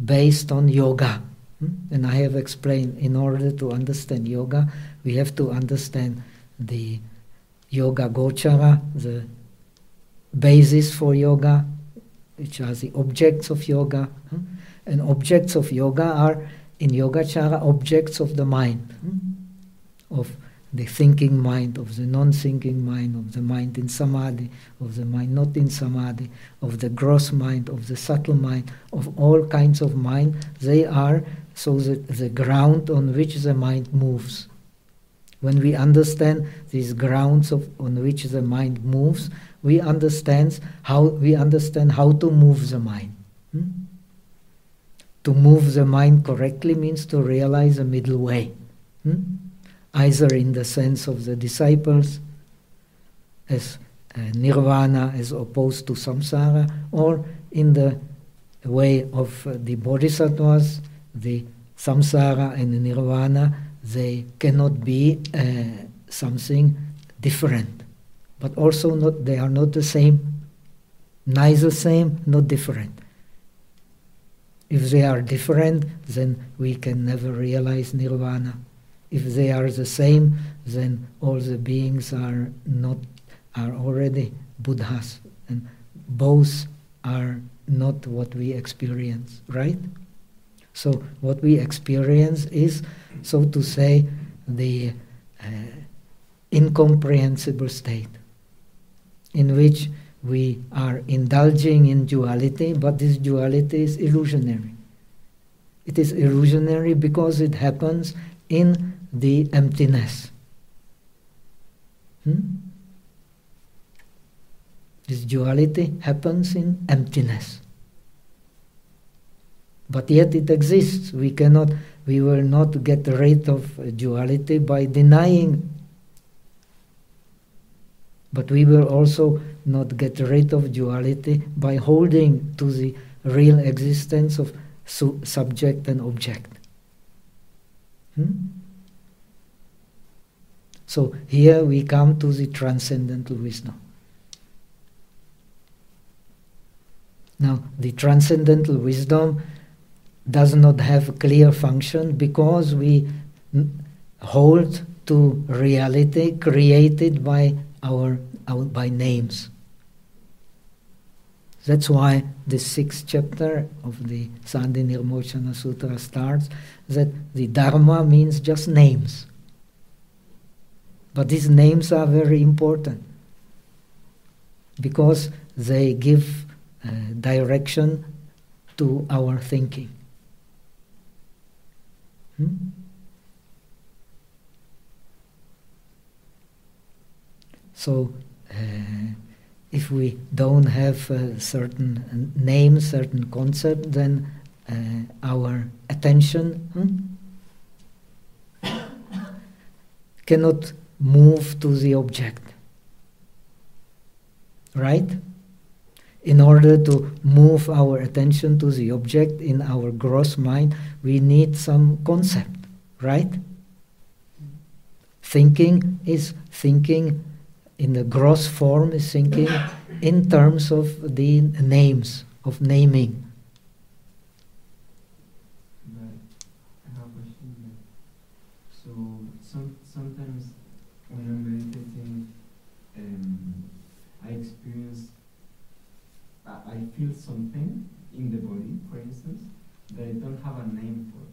based on yoga. Hmm? And I have explained in order to understand yoga, we have to understand the yoga gochara, the basis for yoga, which are the objects of yoga. Hmm? And objects of yoga are in Yogacara objects of the mind, hmm? of the thinking mind, of the non thinking mind, of the mind in samadhi, of the mind not in samadhi, of the gross mind, of the subtle mind, of all kinds of mind, they are so that the ground on which the mind moves. When we understand these grounds of, on which the mind moves, we understand how we understand how to move the mind. Hmm? To move the mind correctly means to realize a middle way. Hmm? Either in the sense of the disciples as uh, nirvana as opposed to samsara, or in the way of uh, the bodhisattvas, the samsara and the nirvana, they cannot be uh, something different, but also not they are not the same, neither same, nor different. If they are different, then we can never realize nirvana if they are the same, then all the beings are not are already Buddhas, and both are not what we experience, right? So what we experience is, so to say, the uh, incomprehensible state in which we are indulging in duality, but this duality is illusionary. It is illusionary because it happens in the emptiness. Hmm? This duality happens in emptiness. But yet it exists. We cannot, we will not get rid of duality by denying. But we will also not get rid of duality by holding to the real existence of su subject and object. Hmm? So here we come to the transcendental wisdom. Now, the transcendental wisdom does not have a clear function because we hold to reality created by our, our by names. That's why the sixth chapter of the Sandhi Nirmochana Sutra starts that the Dharma means just names. But these names are very important because they give uh, direction to our thinking. Hmm? So, uh, if we don't have a certain name, certain concept, then uh, our attention hmm, cannot move to the object. Right? In order to move our attention to the object in our gross mind, we need some concept, right? Thinking is thinking in the gross form is thinking in terms of the names, of naming. So some, sometimes when I'm meditating, um, I experience, I, feel something in the body, for instance, that I don't have a name for,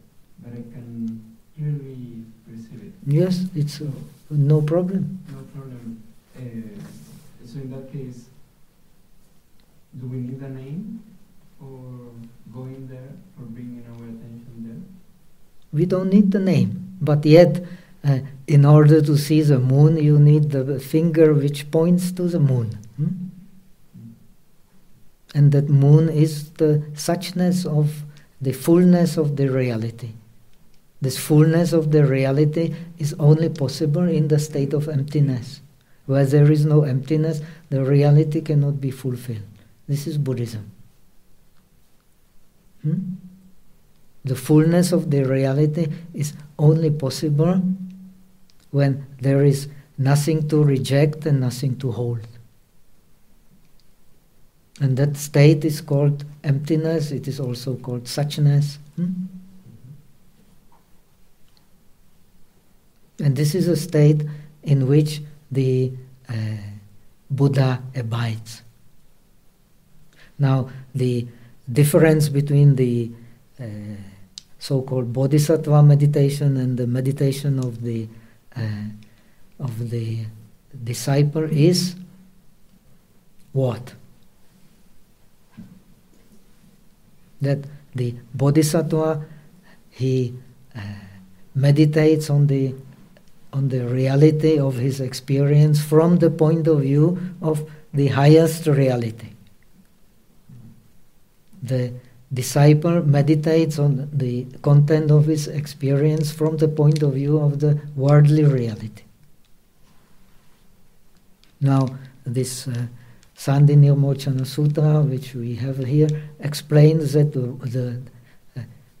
but I can clearly perceive it. Yes, it's uh, no problem. No problem. Uh, so in that case, do we need a name for going there, for bringing our attention there? We don't need the name, but yet, uh, in order to see the moon, you need the finger which points to the moon. Hmm? And that moon is the suchness of the fullness of the reality. This fullness of the reality is only possible in the state of emptiness. Where there is no emptiness, the reality cannot be fulfilled. This is Buddhism. Hmm? The fullness of the reality is only possible when there is nothing to reject and nothing to hold. And that state is called emptiness, it is also called suchness. Hmm? And this is a state in which the uh, Buddha abides. Now, the difference between the uh, so-called bodhisattva meditation and the meditation of the uh, of the disciple is what? That the bodhisattva he uh, meditates on the on the reality of his experience from the point of view of the highest reality. The disciple meditates on the content of his experience from the point of view of the worldly reality. Now, this uh, Sandhi Nirmochana Sutra, which we have here, explains that the,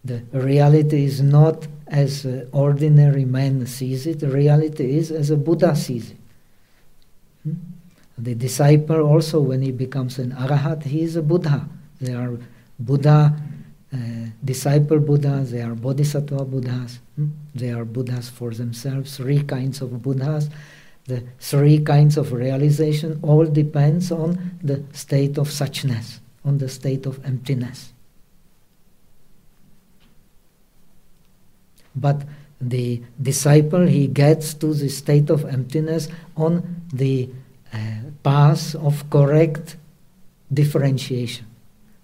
the, the reality is not as ordinary man sees it, the reality is as a Buddha sees it. Hmm? The disciple also, when he becomes an arahat, he is a Buddha. There are Buddha, uh, disciple Buddhas, they are Bodhisattva Buddhas, hmm? they are Buddhas for themselves, three kinds of Buddhas. The three kinds of realization all depends on the state of suchness, on the state of emptiness. But the disciple, he gets to the state of emptiness on the uh, path of correct differentiation.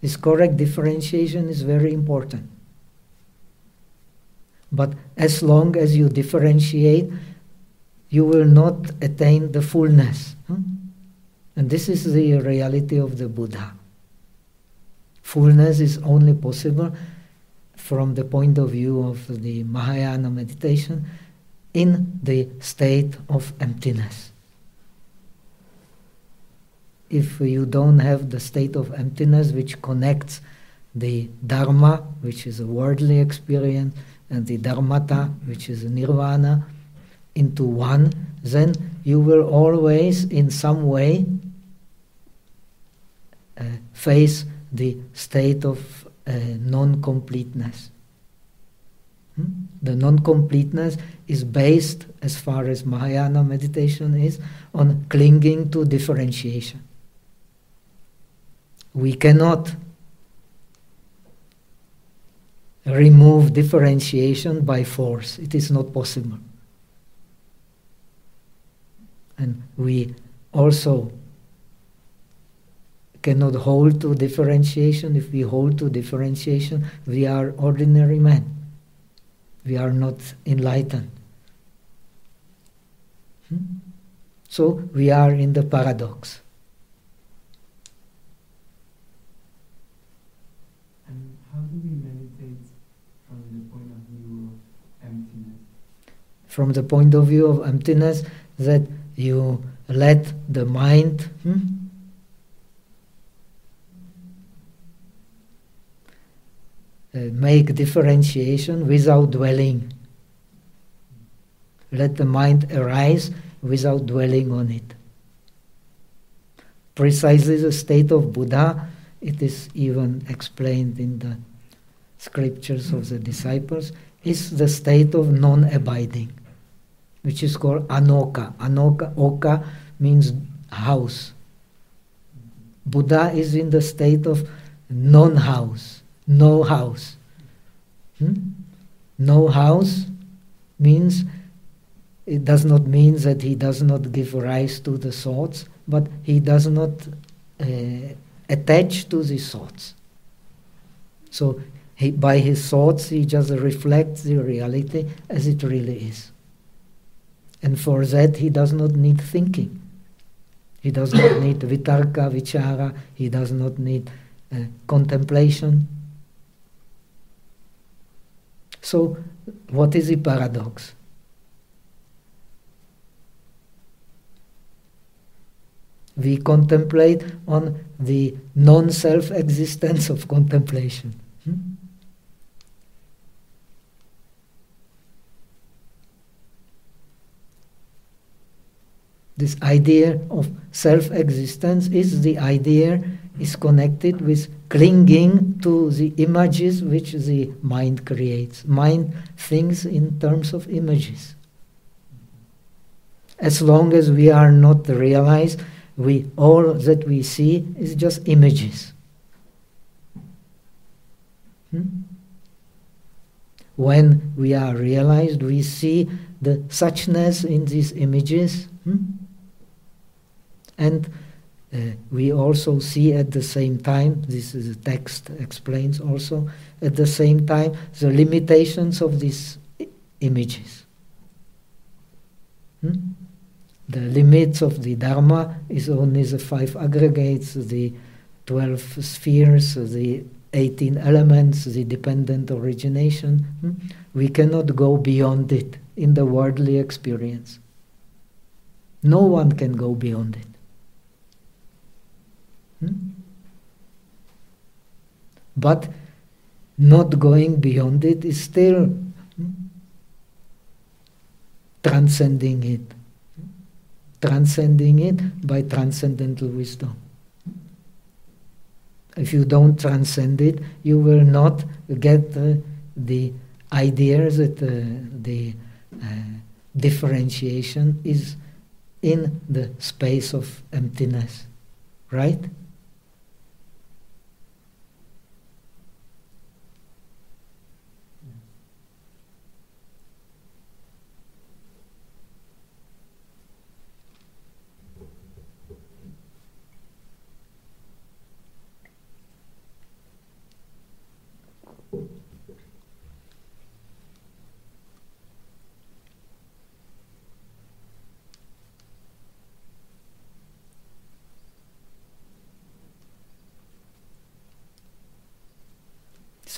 This correct differentiation is very important. But as long as you differentiate, you will not attain the fullness. Hmm? And this is the reality of the Buddha. Fullness is only possible from the point of view of the Mahayana meditation in the state of emptiness. If you don't have the state of emptiness which connects the Dharma, which is a worldly experience, and the Dharmata, which is a nirvana, into one, then you will always, in some way, uh, face the state of uh, non completeness. Hmm? The non completeness is based, as far as Mahayana meditation is, on clinging to differentiation. We cannot remove differentiation by force. It is not possible. And we also cannot hold to differentiation. If we hold to differentiation, we are ordinary men. We are not enlightened. Hmm? So we are in the paradox. And how do we meditate from the point of view of emptiness? From the point of view of emptiness, that you let the mind hmm, uh, make differentiation without dwelling. Let the mind arise without dwelling on it. Precisely the state of Buddha, it is even explained in the scriptures of the disciples, is the state of non abiding which is called Anoka. Anoka, Oka means house. Buddha is in the state of non-house, no house. Hmm? No house means it does not mean that he does not give rise to the thoughts, but he does not uh, attach to the thoughts. So he, by his thoughts, he just reflects the reality as it really is. And for that, he does not need thinking. He does not need vitarka, vichara, he does not need uh, contemplation. So, what is the paradox? We contemplate on the non self existence of contemplation. Hmm? This idea of self existence is the idea is connected with clinging to the images which the mind creates. Mind thinks in terms of images. As long as we are not realized, we all that we see is just images. Hmm? When we are realized, we see the suchness in these images. Hmm? And uh, we also see at the same time, this is a text explains also, at the same time the limitations of these images. Hmm? The limits of the Dharma is only the five aggregates, the twelve spheres, the 18 elements, the dependent origination. Hmm? We cannot go beyond it in the worldly experience. No one can go beyond it. Hmm? But not going beyond it is still hmm, transcending it. Transcending it by transcendental wisdom. If you don't transcend it, you will not get uh, the idea that uh, the uh, differentiation is in the space of emptiness. Right?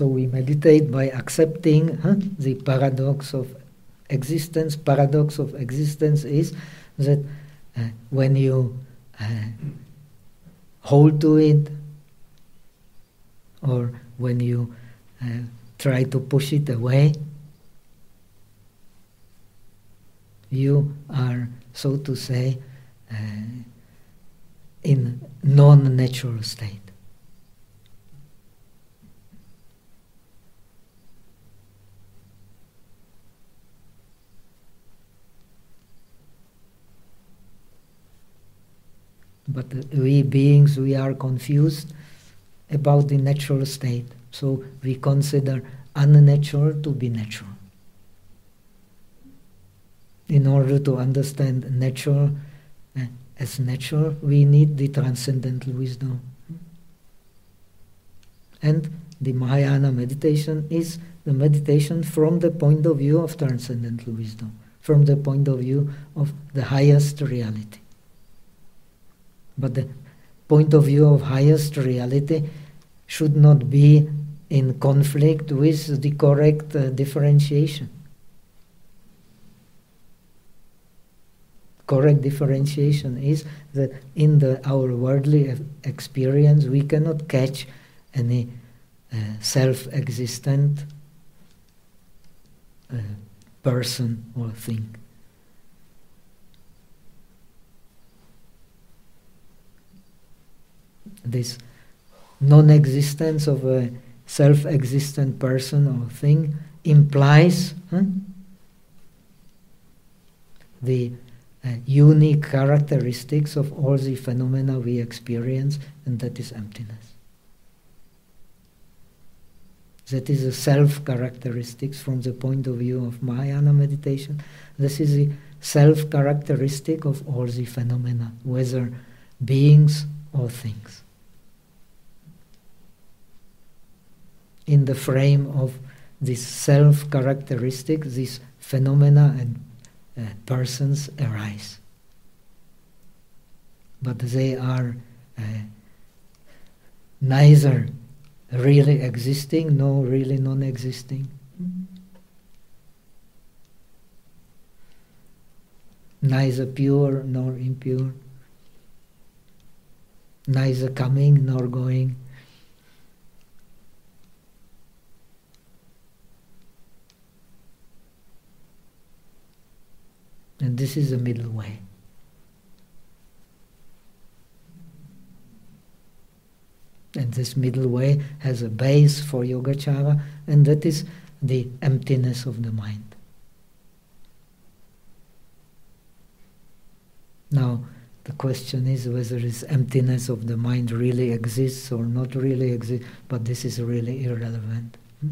So we meditate by accepting huh, the paradox of existence. Paradox of existence is that uh, when you uh, hold to it, or when you uh, try to push it away, you are, so to say, uh, in non-natural state. But we beings, we are confused about the natural state. So we consider unnatural to be natural. In order to understand natural uh, as natural, we need the transcendental wisdom. And the Mahayana meditation is the meditation from the point of view of transcendental wisdom, from the point of view of the highest reality. But the point of view of highest reality should not be in conflict with the correct uh, differentiation. Correct differentiation is that in the, our worldly experience we cannot catch any uh, self-existent uh, person or thing. This non-existence of a self-existent person or thing implies huh, the uh, unique characteristics of all the phenomena we experience, and that is emptiness. That is the self characteristics from the point of view of Mahayana meditation. This is the self characteristic of all the phenomena, whether beings or things. In the frame of this self characteristic, these phenomena and uh, persons arise. But they are uh, neither really existing nor really non existing. Neither pure nor impure, neither coming nor going. And this is the middle way. And this middle way has a base for Yogacara, and that is the emptiness of the mind. Now, the question is whether this emptiness of the mind really exists or not really exists, but this is really irrelevant. Hmm?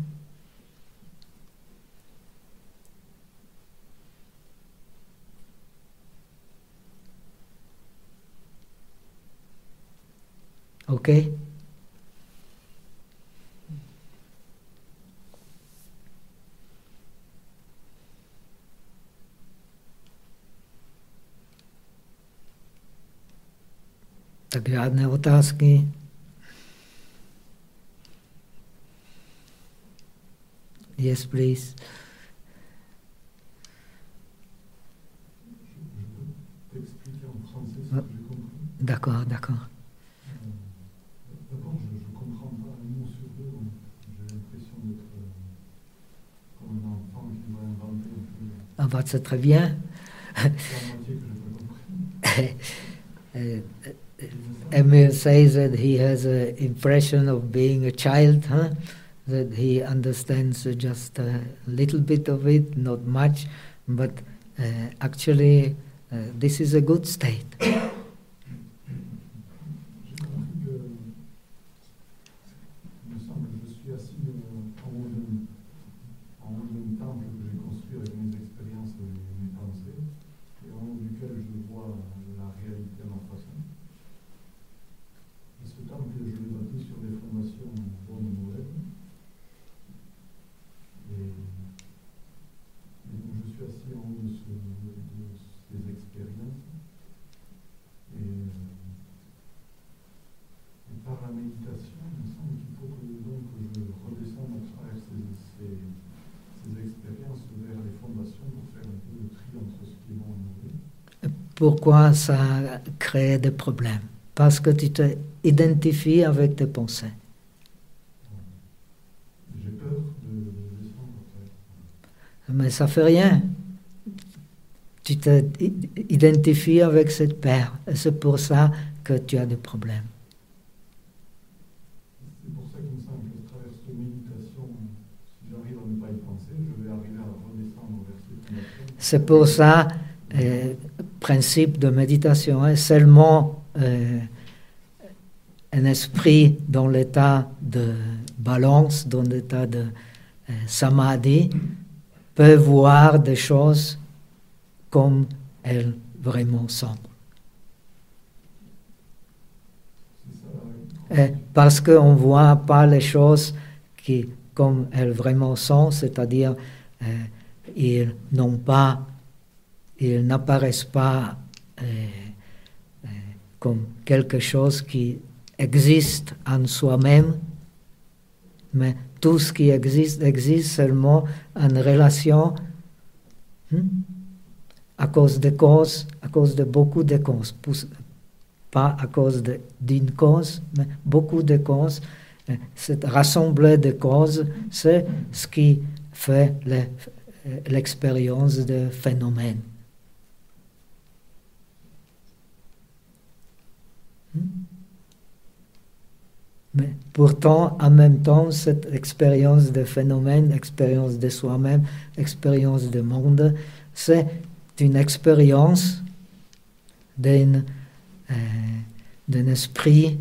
Okay? Tak žádné otázky? Yes, please. D'accord, d'accord. Bah, c'est très bien. Emil says that he has an impression of being a child, huh? that he understands just a little bit of it, not much, but uh, actually uh, this is a good state. Pourquoi ça crée des problèmes Parce que tu te identifies avec tes pensées. J'ai peur de descendre. en fait. Mais ça fait rien. Tu te i- identifies avec cette paire. Et c'est pour ça que tu as des problèmes. C'est pour ça principe de méditation seulement euh, un esprit dans l'état de balance, dans l'état de euh, samadhi, peut voir des choses comme elles vraiment sont. Parce qu'on ne voit pas les choses qui, comme elles vraiment sont, c'est-à-dire euh, ils n'ont pas, ils n'apparaissent pas euh, euh, comme quelque chose qui existe en soi-même, mais tout ce qui existe existe seulement en relation hmm, à cause de causes, à cause de beaucoup de causes, pas à cause d'une cause, mais beaucoup de causes. Euh, Cette rassemblée de causes, c'est ce qui fait le- l'expérience de phénomènes. Mais pourtant, en même temps, cette expérience de phénomène, expérience de soi-même, expérience du monde, c'est une expérience d'un euh, esprit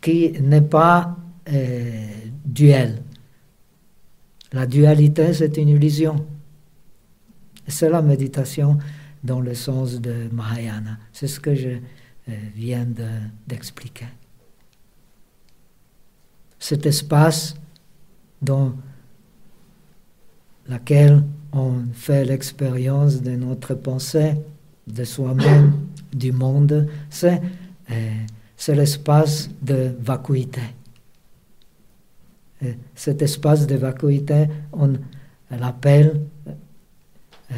qui n'est pas euh, duel. La dualité, c'est une illusion. C'est la méditation dans le sens de Mahayana. C'est ce que je euh, viens de- d'expliquer. Cet espace dans lequel on fait l'expérience de notre pensée, de soi-même, du monde, c'est euh, l'espace de vacuité. Et cet espace de vacuité, on l'appelle euh,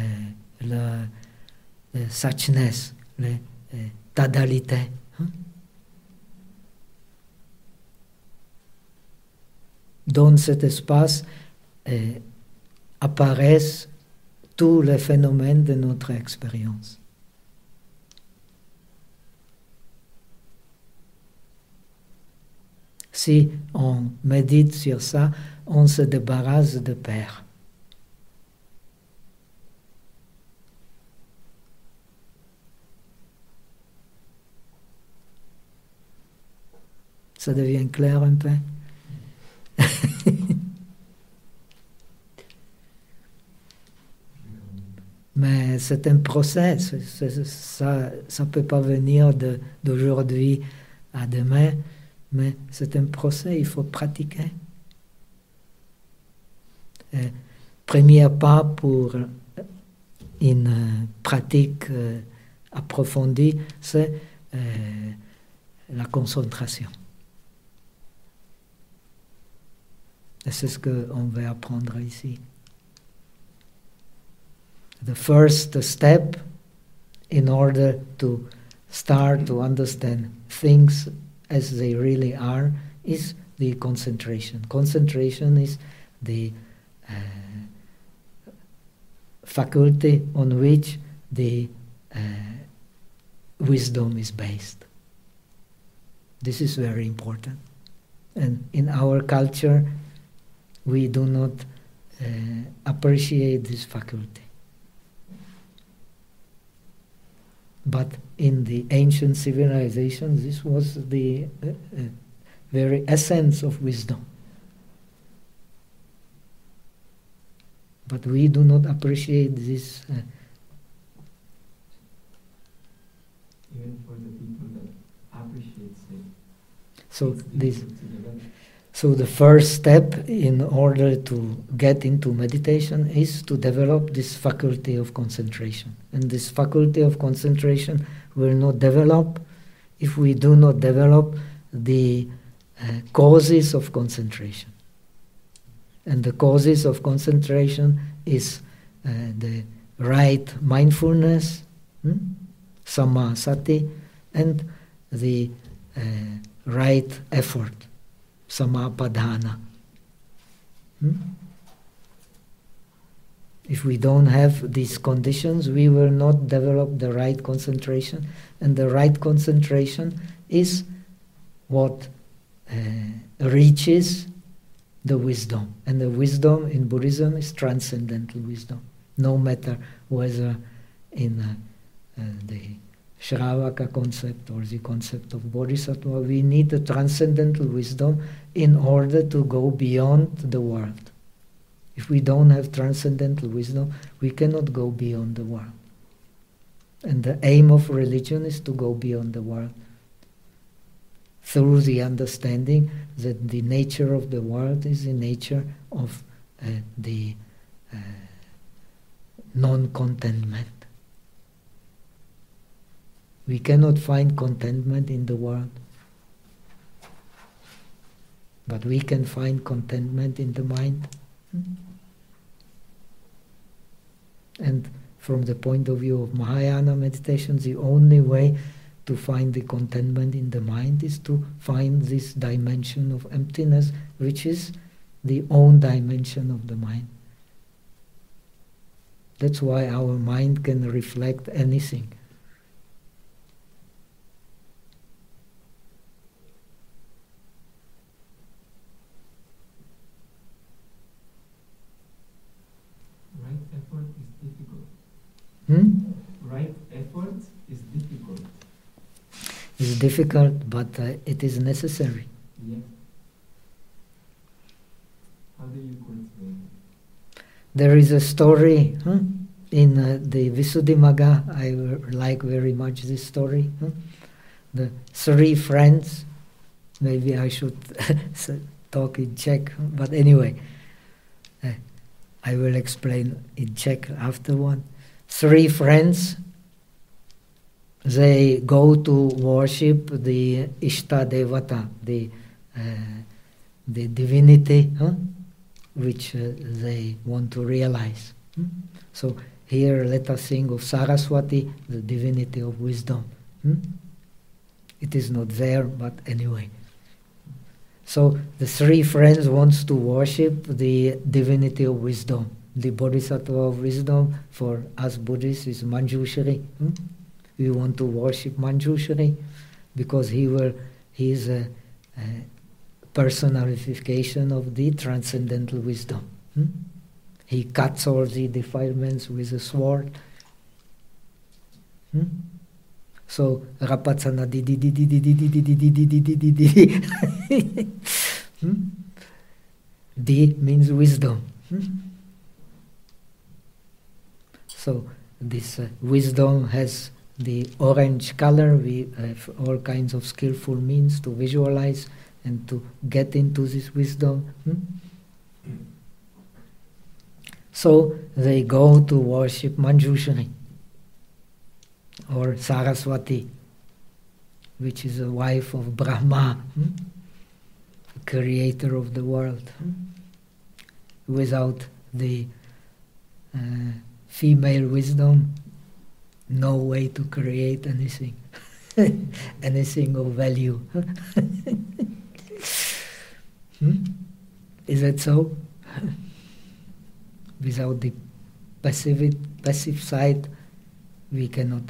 le, le le euh, Dans cet espace euh, apparaissent tous les phénomènes de notre expérience. Si on médite sur ça, on se débarrasse de peur. Ça devient clair un peu Mais c'est un procès, ça ne peut pas venir d'aujourd'hui à demain, mais c'est un procès, il faut pratiquer. Et premier pas pour une euh, pratique euh, approfondie, c'est euh, la concentration. Et c'est ce qu'on veut apprendre ici. The first step in order to start to understand things as they really are is the concentration. Concentration is the uh, faculty on which the uh, wisdom is based. This is very important. And in our culture, we do not uh, appreciate this faculty. But in the ancient civilizations, this was the uh, uh, very essence of wisdom. But we do not appreciate this. Uh, Even for the people that appreciate it. so this. So the first step in order to get into meditation is to develop this faculty of concentration. And this faculty of concentration will not develop if we do not develop the uh, causes of concentration. And the causes of concentration is uh, the right mindfulness, hmm? samasati, and the uh, right effort, samapadhana. Hmm? If we don't have these conditions, we will not develop the right concentration, and the right concentration is what uh, reaches the wisdom. And the wisdom in Buddhism is transcendental wisdom, no matter whether in uh, uh, the Shravaka concept or the concept of Bodhisattva, we need the transcendental wisdom in order to go beyond the world. If we don't have transcendental wisdom, we cannot go beyond the world. And the aim of religion is to go beyond the world through the understanding that the nature of the world is the nature of uh, the uh, non-contentment. We cannot find contentment in the world, but we can find contentment in the mind. And from the point of view of Mahayana meditation, the only way to find the contentment in the mind is to find this dimension of emptiness, which is the own dimension of the mind. That's why our mind can reflect anything. Right effort is difficult. Hmm? Right effort is difficult. It's difficult, but uh, it is necessary. Yeah. How do you cultivate? There is a story huh, in uh, the Visuddhimagga. I like very much this story. Huh? The three friends. Maybe I should talk in Czech, but anyway, uh, I will explain in Czech afterward. Three friends. They go to worship the Ishta Devata, the uh, the divinity. Huh? which uh, they want to realize. Hmm? So here let us think of Saraswati, the divinity of wisdom. Hmm? It is not there, but anyway. So the three friends wants to worship the divinity of wisdom. The bodhisattva of wisdom for us Buddhists is Manjushri. Hmm? We want to worship Manjushri because he will he is a, a personification of the transcendental wisdom. Hmm? He cuts all the defilements with a sword. Hmm? So Rapatsana di di di di di di di di di di di di di di di. Di means wisdom. Hmm? So this uh, wisdom has the orange color. We have all kinds of skillful means to visualize and to get into this wisdom. Hmm? So they go to worship Manjushri or Saraswati, which is a wife of Brahma, hmm? creator of the world. Hmm? Without the uh, female wisdom, no way to create anything, anything of value. Hmm? Is that so? Without the passive, passive side, we cannot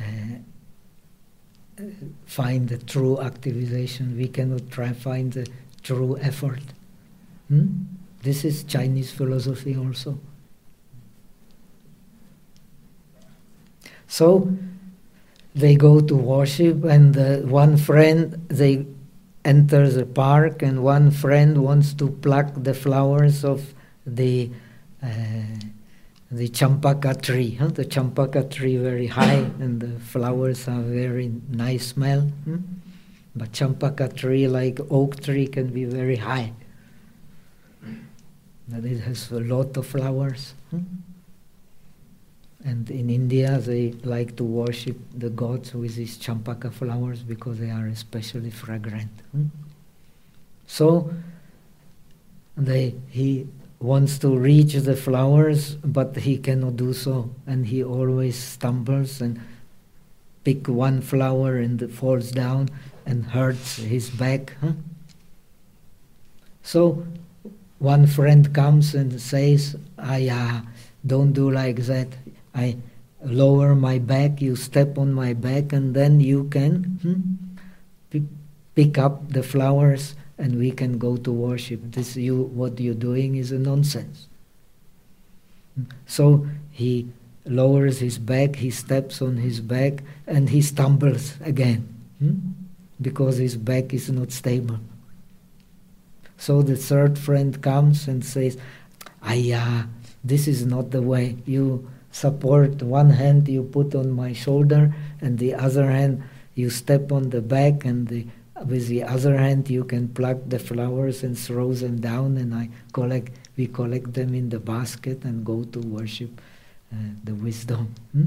uh, find the true activization. We cannot try find the true effort. Hmm? This is Chinese philosophy also. So they go to worship, and uh, one friend they enter the park, and one friend wants to pluck the flowers of the uh, the champaka tree. Huh? The champaka tree very high, and the flowers are very nice smell. Hmm? But champaka tree, like oak tree, can be very high. That it has a lot of flowers. Hmm? And in India, they like to worship the gods with these champaka flowers because they are especially fragrant. Hmm? So, they, he wants to reach the flowers, but he cannot do so, and he always stumbles and pick one flower and falls down and hurts his back. Huh? So one friend comes and says, ah, yeah, don't do like that. I lower my back, you step on my back, and then you can hmm, pick up the flowers and we can go to worship. This you what you're doing is a nonsense. So he lowers his back, he steps on his back, and he stumbles again hmm? because his back is not stable. So the third friend comes and says, Ayah, this is not the way. You support one hand you put on my shoulder, and the other hand you step on the back, and the, with the other hand you can pluck the flowers and throw them down, and I collect. We collect them in the basket and go to worship uh, the wisdom. Hmm?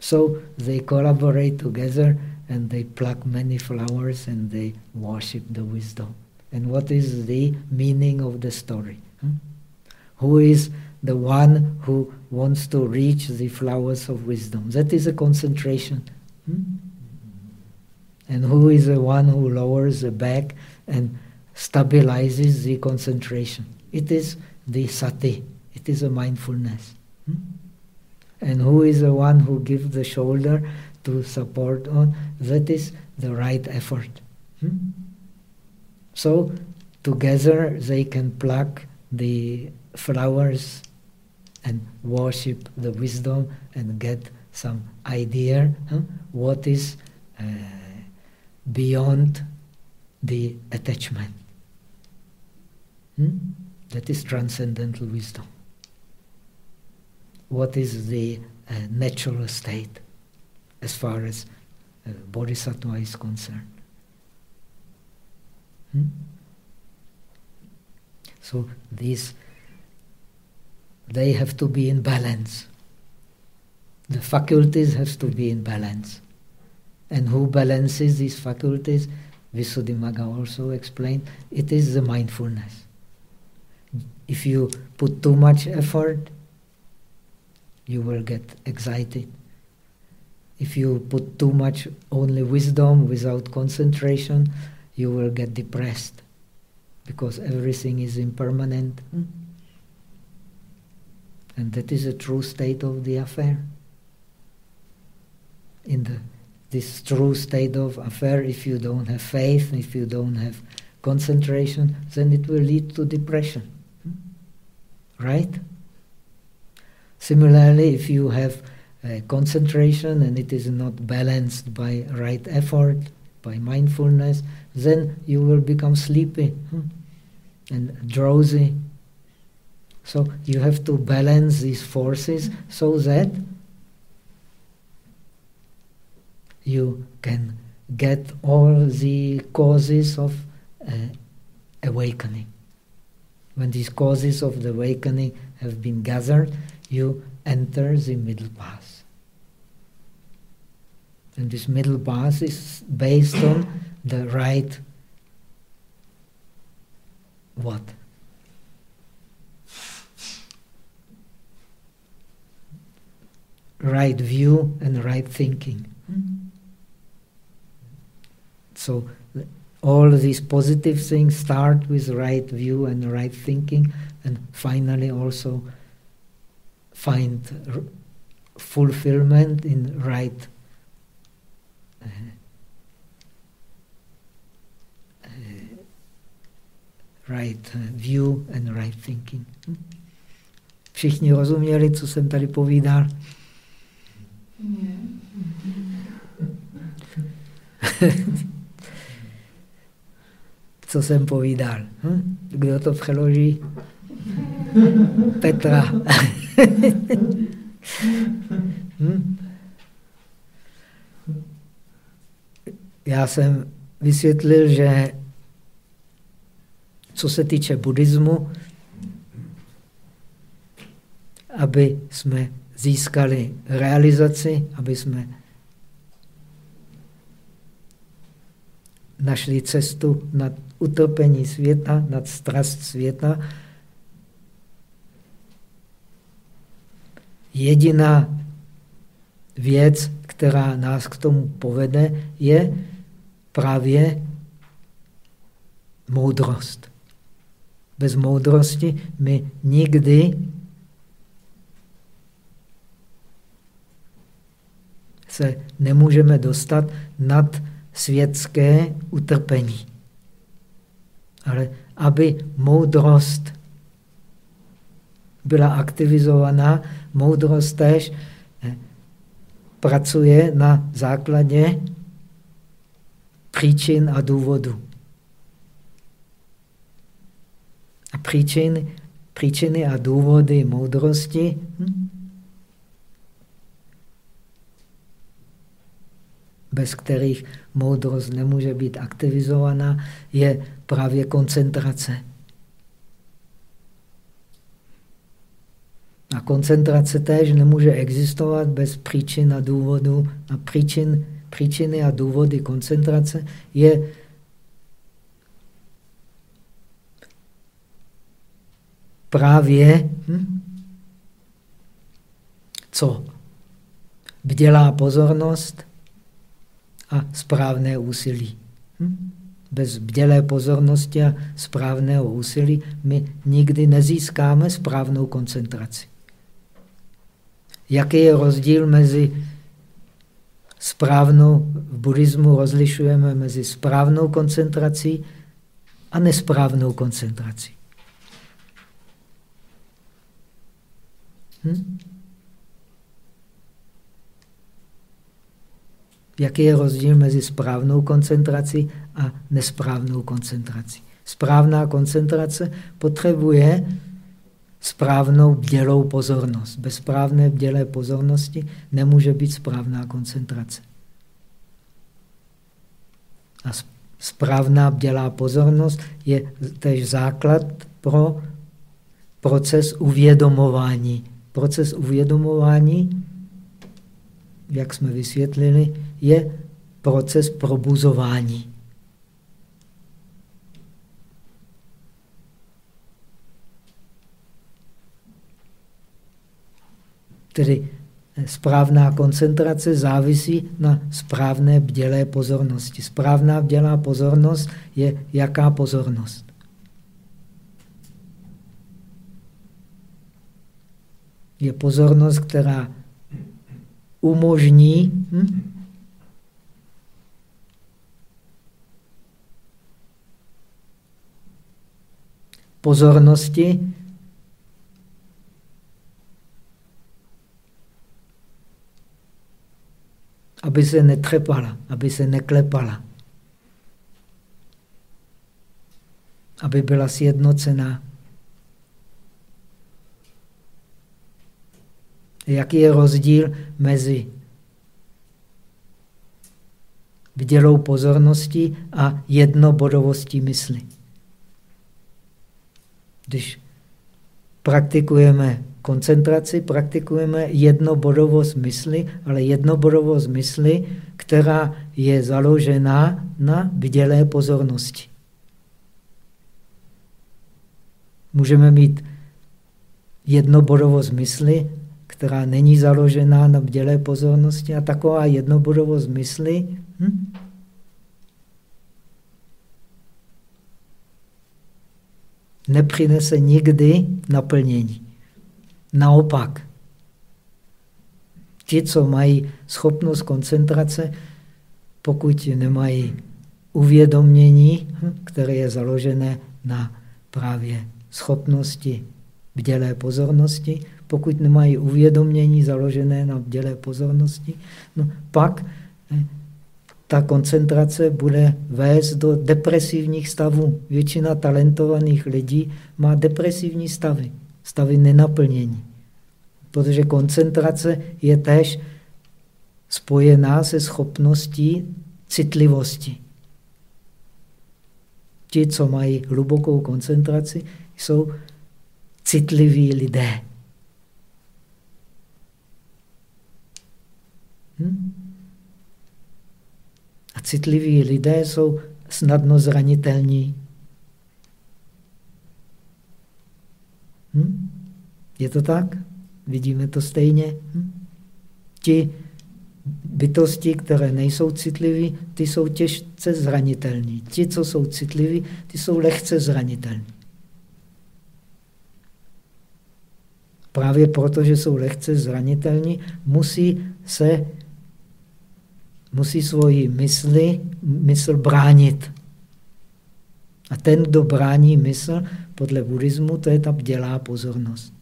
So they collaborate together and they pluck many flowers and they worship the wisdom. And what is the meaning of the story? Hmm? Who is the one who wants to reach the flowers of wisdom? That is a concentration. Hmm? And who is the one who lowers the back and stabilizes the concentration? It is the sati, it is a mindfulness. Hmm? And who is the one who gives the shoulder to support on? That is the right effort. Hmm? So together they can pluck the flowers and worship the wisdom and get some idea huh? what is uh, beyond the attachment. Hmm? That is transcendental wisdom. What is the uh, natural state as far as uh, bodhisattva is concerned? Hmm? So these, they have to be in balance. The faculties have to be in balance. And who balances these faculties? Visuddhimagga also explained, it is the mindfulness. If you put too much effort, you will get excited. If you put too much only wisdom without concentration, you will get depressed because everything is impermanent. Hmm? And that is a true state of the affair. In the, this true state of affair, if you don't have faith, if you don't have concentration, then it will lead to depression. Hmm? Right? Similarly, if you have uh, concentration and it is not balanced by right effort, by mindfulness, then you will become sleepy hmm, and drowsy. So you have to balance these forces so that you can get all the causes of uh, awakening. When these causes of the awakening have been gathered, you enter the middle path. And this middle path is based on the right what? Right view and right thinking. So all these positive things start with right view and right thinking, and finally also find fulfillment in right uh, right uh, view and right thinking. Hm? Všichni rozuměli, co jsem tady povídal? co jsem povídal? Hm? Kdo to přeloží? Petra. hm? Já jsem vysvětlil, že co se týče buddhismu, aby jsme získali realizaci, aby jsme našli cestu nad utopení světa, nad strast světa, Jediná věc, která nás k tomu povede, je právě moudrost. Bez moudrosti my nikdy se nemůžeme dostat nad světské utrpení. Ale aby moudrost byla aktivizovaná, moudrost tež eh, pracuje na základě příčin a důvodu. A příčiny, příčiny a důvody moudrosti hm? Bez kterých moudrost nemůže být aktivizovaná, je právě koncentrace. A koncentrace též nemůže existovat bez příčin a důvodů. A příčin, příčiny a důvody koncentrace je právě hm? co? Bdělá pozornost a správné úsilí. Hm? Bez bdělé pozornosti a správného úsilí my nikdy nezískáme správnou koncentraci. Jaký je rozdíl mezi správnou, v buddhismu rozlišujeme mezi správnou koncentrací a nesprávnou koncentrací. Hm? Jaký je rozdíl mezi správnou koncentrací a nesprávnou koncentrací? Správná koncentrace potřebuje správnou bdělou pozornost. Bez správné bdělé pozornosti nemůže být správná koncentrace. A správná bdělá pozornost je tež základ pro proces uvědomování. Proces uvědomování, jak jsme vysvětlili, je proces probuzování. Tedy správná koncentrace závisí na správné bdělé pozornosti. Správná bdělá pozornost je jaká pozornost? Je pozornost, která umožní hm? Pozornosti aby se netřepala, aby se neklepala, aby byla sjednocená. Jaký je rozdíl mezi vdělou pozorností a jednobodovostí mysli? Když praktikujeme koncentraci, praktikujeme jednobodovost mysli, ale jednobodovost mysli, která je založená na vdělé pozornosti. Můžeme mít jednobodovost mysli, která není založená na vdělé pozornosti a taková jednobodovost mysli hm? Nepřinese nikdy naplnění. Naopak, ti, co mají schopnost koncentrace, pokud nemají uvědomění, hm, které je založené na právě schopnosti bdělé pozornosti, pokud nemají uvědomění založené na bdělé pozornosti, no pak eh, ta koncentrace bude vést do depresivních stavů. Většina talentovaných lidí má depresivní stavy, stavy nenaplnění. Protože koncentrace je též spojená se schopností citlivosti. Ti, co mají hlubokou koncentraci, jsou citliví lidé. Hm? Citliví lidé jsou snadno zranitelní. Hm? Je to tak? Vidíme to stejně? Hm? Ti bytosti, které nejsou citliví, ty jsou těžce zranitelní. Ti, co jsou citliví, ty jsou lehce zranitelní. Právě proto, že jsou lehce zranitelní, musí se musí svoji mysli, mysl bránit. A ten, kdo brání mysl, podle buddhismu, to je ta bdělá pozornost.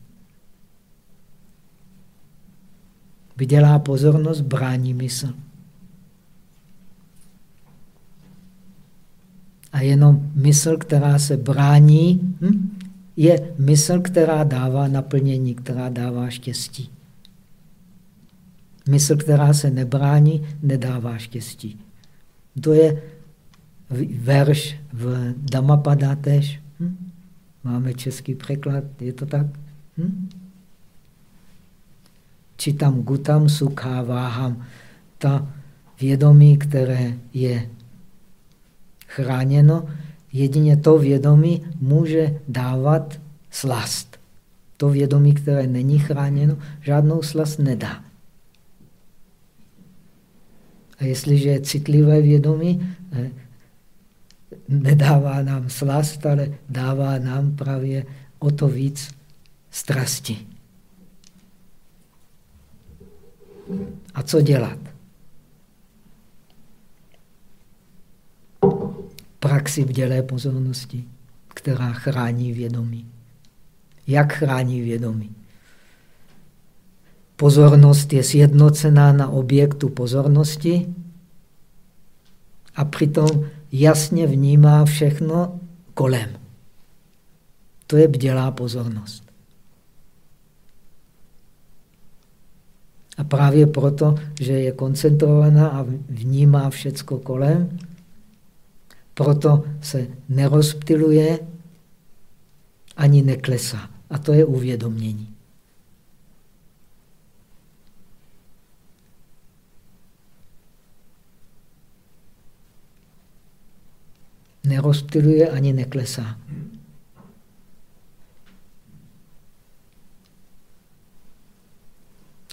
Bdělá pozornost brání mysl. A jenom mysl, která se brání, hm, je mysl, která dává naplnění, která dává štěstí. Mysl, která se nebrání, nedává štěstí. To je verš v Dhammapada tež. Hm? Máme český překlad, je to tak? Hm? Čitam gutam sukha váham. Ta vědomí, které je chráněno, jedině to vědomí může dávat slast. To vědomí, které není chráněno, žádnou slast nedá. Jestliže je citlivé vědomí, nedává nám slast, ale dává nám právě o to víc strasti. A co dělat? Praxi vdělé pozornosti, která chrání vědomí. Jak chrání vědomí? Pozornost je sjednocená na objektu pozornosti a přitom jasně vnímá všechno kolem. To je bdělá pozornost. A právě proto, že je koncentrovaná a vnímá všecko kolem, proto se nerozptiluje ani neklesá. A to je uvědomění. Nerozptiluje ani neklesá.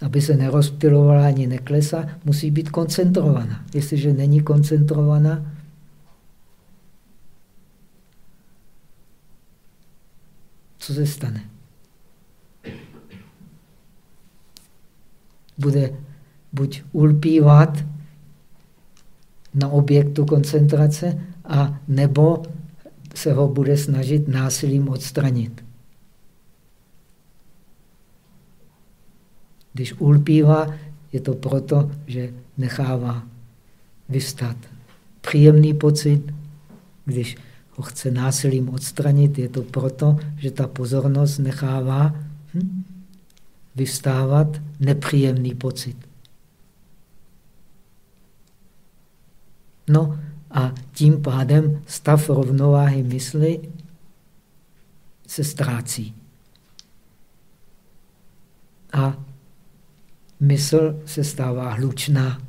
Aby se nerozptilovala ani neklesá, musí být koncentrovaná. Jestliže není koncentrovaná, co se stane? Bude buď ulpívat na objektu koncentrace, a nebo se ho bude snažit násilím odstranit. Když ulpívá, je to proto, že nechává vystat příjemný pocit. Když ho chce násilím odstranit, je to proto, že ta pozornost nechává hm, vystávat nepříjemný pocit. No, a tím pádem stav rovnováhy mysli se ztrácí. A mysl se stává hlučná.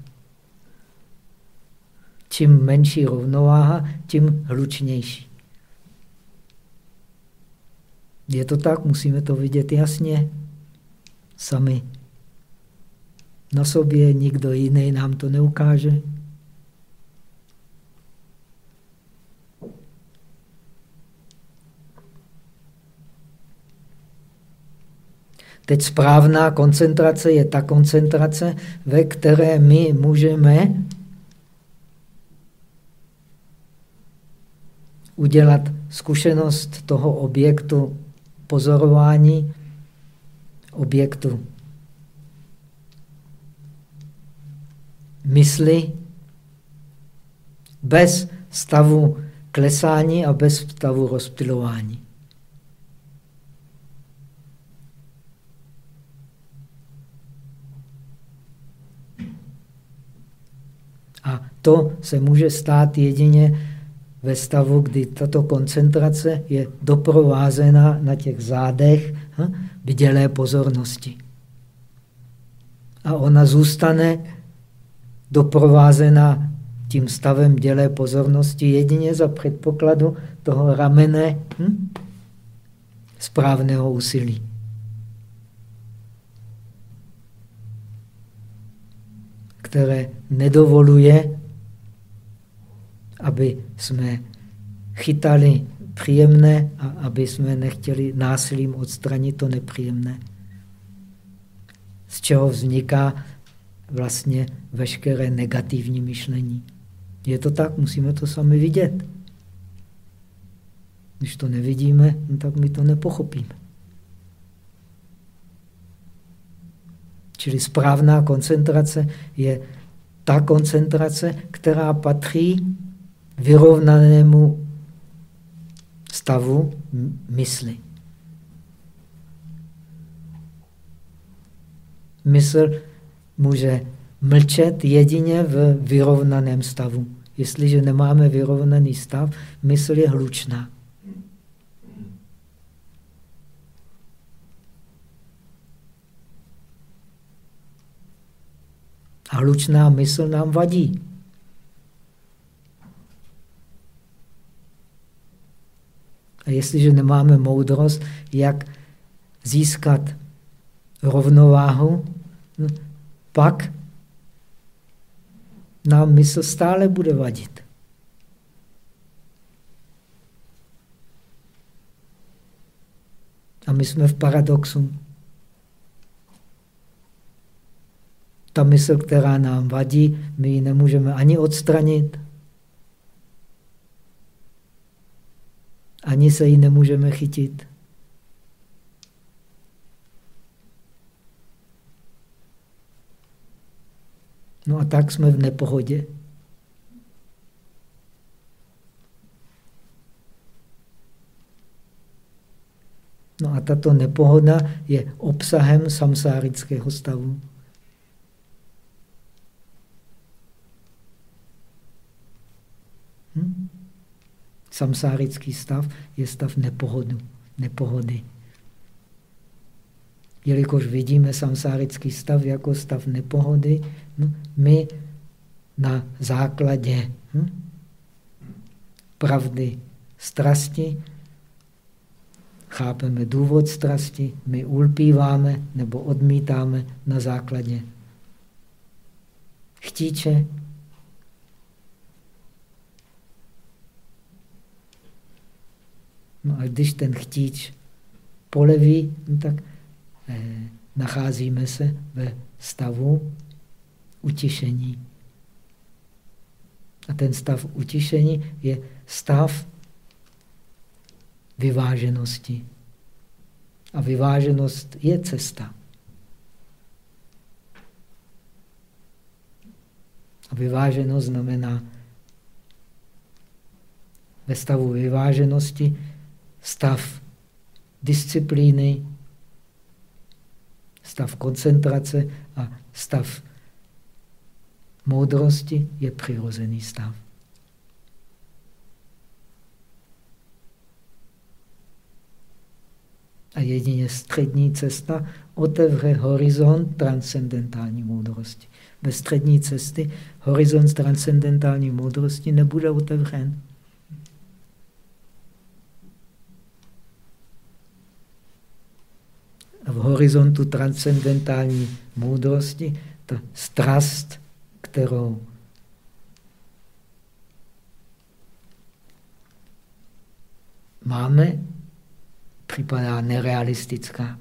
Čím menší rovnováha, tím hlučnější. Je to tak, musíme to vidět jasně. Sami. Na sobě nikdo jiný nám to neukáže. Teď správná koncentrace je ta koncentrace, ve které my můžeme udělat zkušenost toho objektu pozorování, objektu mysli bez stavu klesání a bez stavu rozptilování. A to se může stát jedině ve stavu, kdy tato koncentrace je doprovázena na těch zádech hm, vidělé pozornosti. A ona zůstane doprovázena tím stavem dělé pozornosti jedině za předpokladu toho ramene hm, správného úsilí. které nedovoluje, aby jsme chytali příjemné a aby jsme nechtěli násilím odstranit to nepříjemné. Z čeho vzniká vlastně veškeré negativní myšlení. Je to tak, musíme to sami vidět. Když to nevidíme, no tak my to nepochopíme. Čili správná koncentrace je ta koncentrace, která patří vyrovnanému stavu mysli. Mysl může mlčet jedině v vyrovnaném stavu. Jestliže nemáme vyrovnaný stav, mysl je hlučná. A hlučná mysl nám vadí. A jestliže nemáme moudrost, jak získat rovnováhu, no, pak nám mysl stále bude vadit. A my jsme v paradoxu. Ta mysl, která nám vadí, my ji nemůžeme ani odstranit, ani se jí nemůžeme chytit. No a tak jsme v nepohodě. No a tato nepohoda je obsahem samsárického stavu. Hm? Samsárický stav je stav nepohodu, nepohody. Jelikož vidíme samsárický stav jako stav nepohody, no, my na základě hm, pravdy strasti chápeme důvod strasti, my ulpíváme nebo odmítáme na základě chtíče, No a když ten chtíč poleví, no tak eh, nacházíme se ve stavu utišení. A ten stav utišení je stav vyváženosti. A vyváženost je cesta. A vyváženost znamená ve stavu vyváženosti stav disciplíny, stav koncentrace a stav moudrosti je přirozený stav. A jedině střední cesta otevře horizont transcendentální moudrosti. Bez střední cesty horizont transcendentální moudrosti nebude otevřen. V horizontu transcendentální moudrosti, ta strast, kterou máme, připadá nerealistická.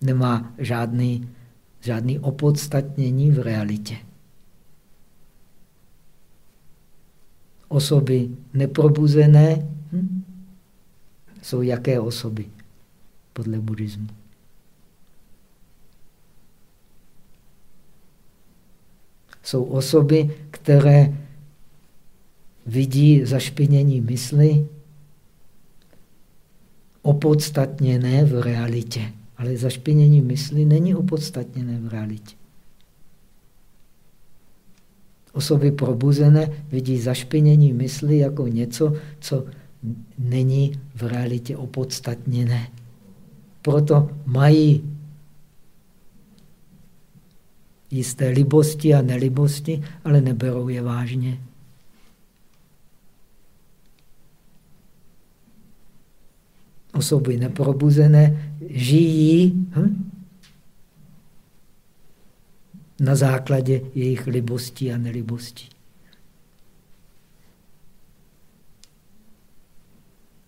Nemá žádný, žádný opodstatnění v realitě. Osoby neprobuzené hm? jsou jaké osoby? Podle buddhismu. Jsou osoby, které vidí zašpinění mysli opodstatněné v realitě. Ale zašpinění mysli není opodstatněné v realitě. Osoby probuzené vidí zašpinění mysli jako něco, co není v realitě opodstatněné. Proto mají jisté libosti a nelibosti, ale neberou je vážně. Osoby neprobuzené žijí hm? na základě jejich libostí a nelibostí.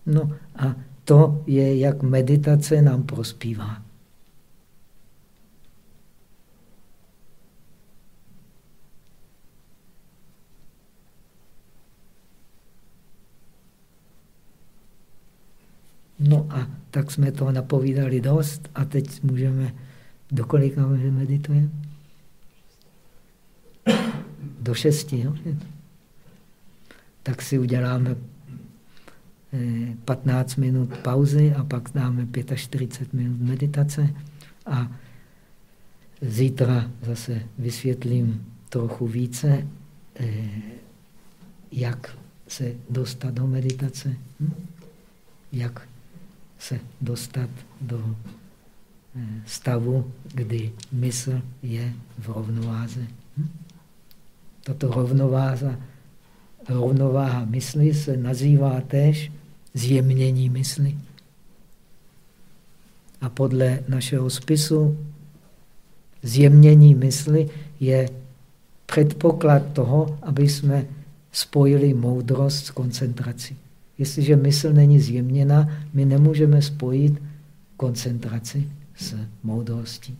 No a to je, jak meditace nám prospívá. No a tak jsme toho napovídali dost a teď můžeme, do kolika meditujeme? Do šesti, jo? Tak si uděláme 15 eh, minut pauzy a pak dáme 45 minut meditace a zítra zase vysvětlím trochu více, eh, jak se dostat do meditace, hm? jak se dostat do eh, stavu, kdy mysl je v rovnováze. Hm? Tato rovnováza, rovnováha mysli se nazývá též zjemnění mysli. A podle našeho spisu zjemnění mysli je předpoklad toho, aby jsme spojili moudrost s koncentrací. Jestliže mysl není zjemněna, my nemůžeme spojit koncentraci s moudrostí.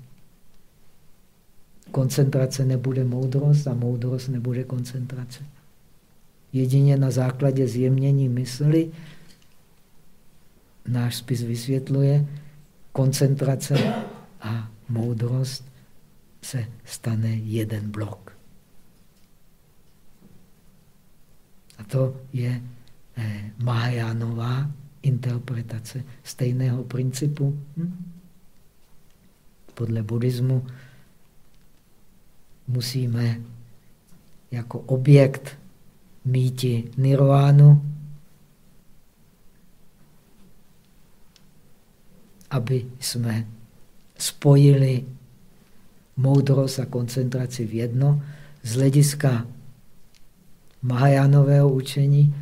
Koncentrace nebude moudrost a moudrost nebude koncentrace. Jedině na základě zjemnění mysli náš spis vysvětluje, koncentrace a moudrost se stane jeden blok. A to je eh, Mahajánová interpretace stejného principu. Hm? Podle buddhismu musíme jako objekt míti nirvánu, aby jsme spojili moudrost a koncentraci v jedno. Z hlediska Mahajánového učení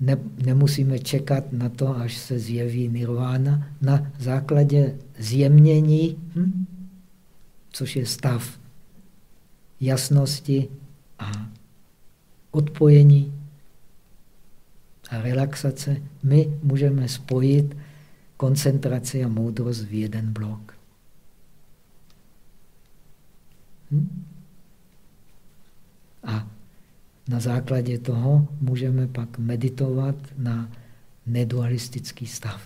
ne, nemusíme čekat na to, až se zjeví nirvána. Na základě zjemnění, hm, což je stav jasnosti a odpojení a relaxace, my můžeme spojit koncentraci a moudrost v jeden blok. Hm? A na základě toho můžeme pak meditovat na nedualistický stav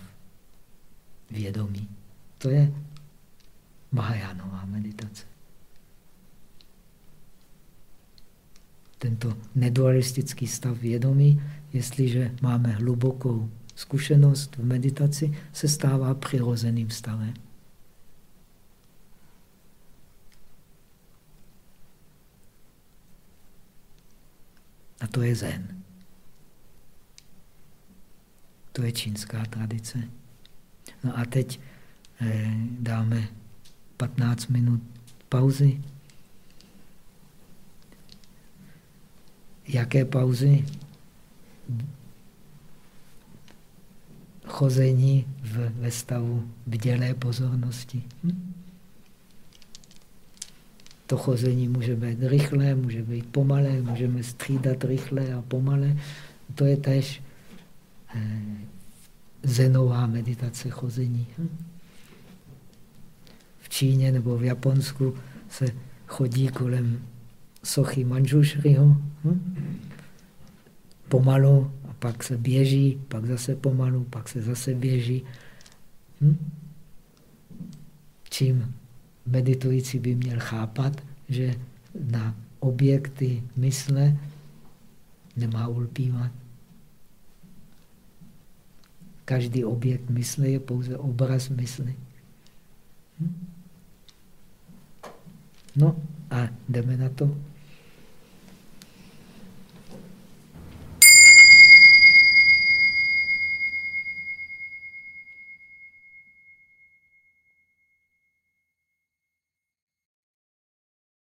vědomí. To je Mahajánová meditace. Tento nedualistický stav vědomí, jestliže máme hlubokou zkušenost v meditaci, se stává přirozeným stavem. A to je zen. To je čínská tradice. No a teď eh, dáme 15 minut pauzy. Jaké pauzy? Chození v, ve stavu bdělé pozornosti. Hm? To chození může být rychlé, může být pomalé, můžeme střídat rychle a pomalé. To je tež eh, zenová meditace chození. Hm? V Číně nebo v Japonsku se chodí kolem sochy Manjushriho. Hm? Pomalu pak se běží, pak zase pomalu, pak se zase běží. Hm? Čím meditující by měl chápat, že na objekty mysle nemá ulpívat. Každý objekt mysle je pouze obraz mysli. Hm? No a jdeme na to.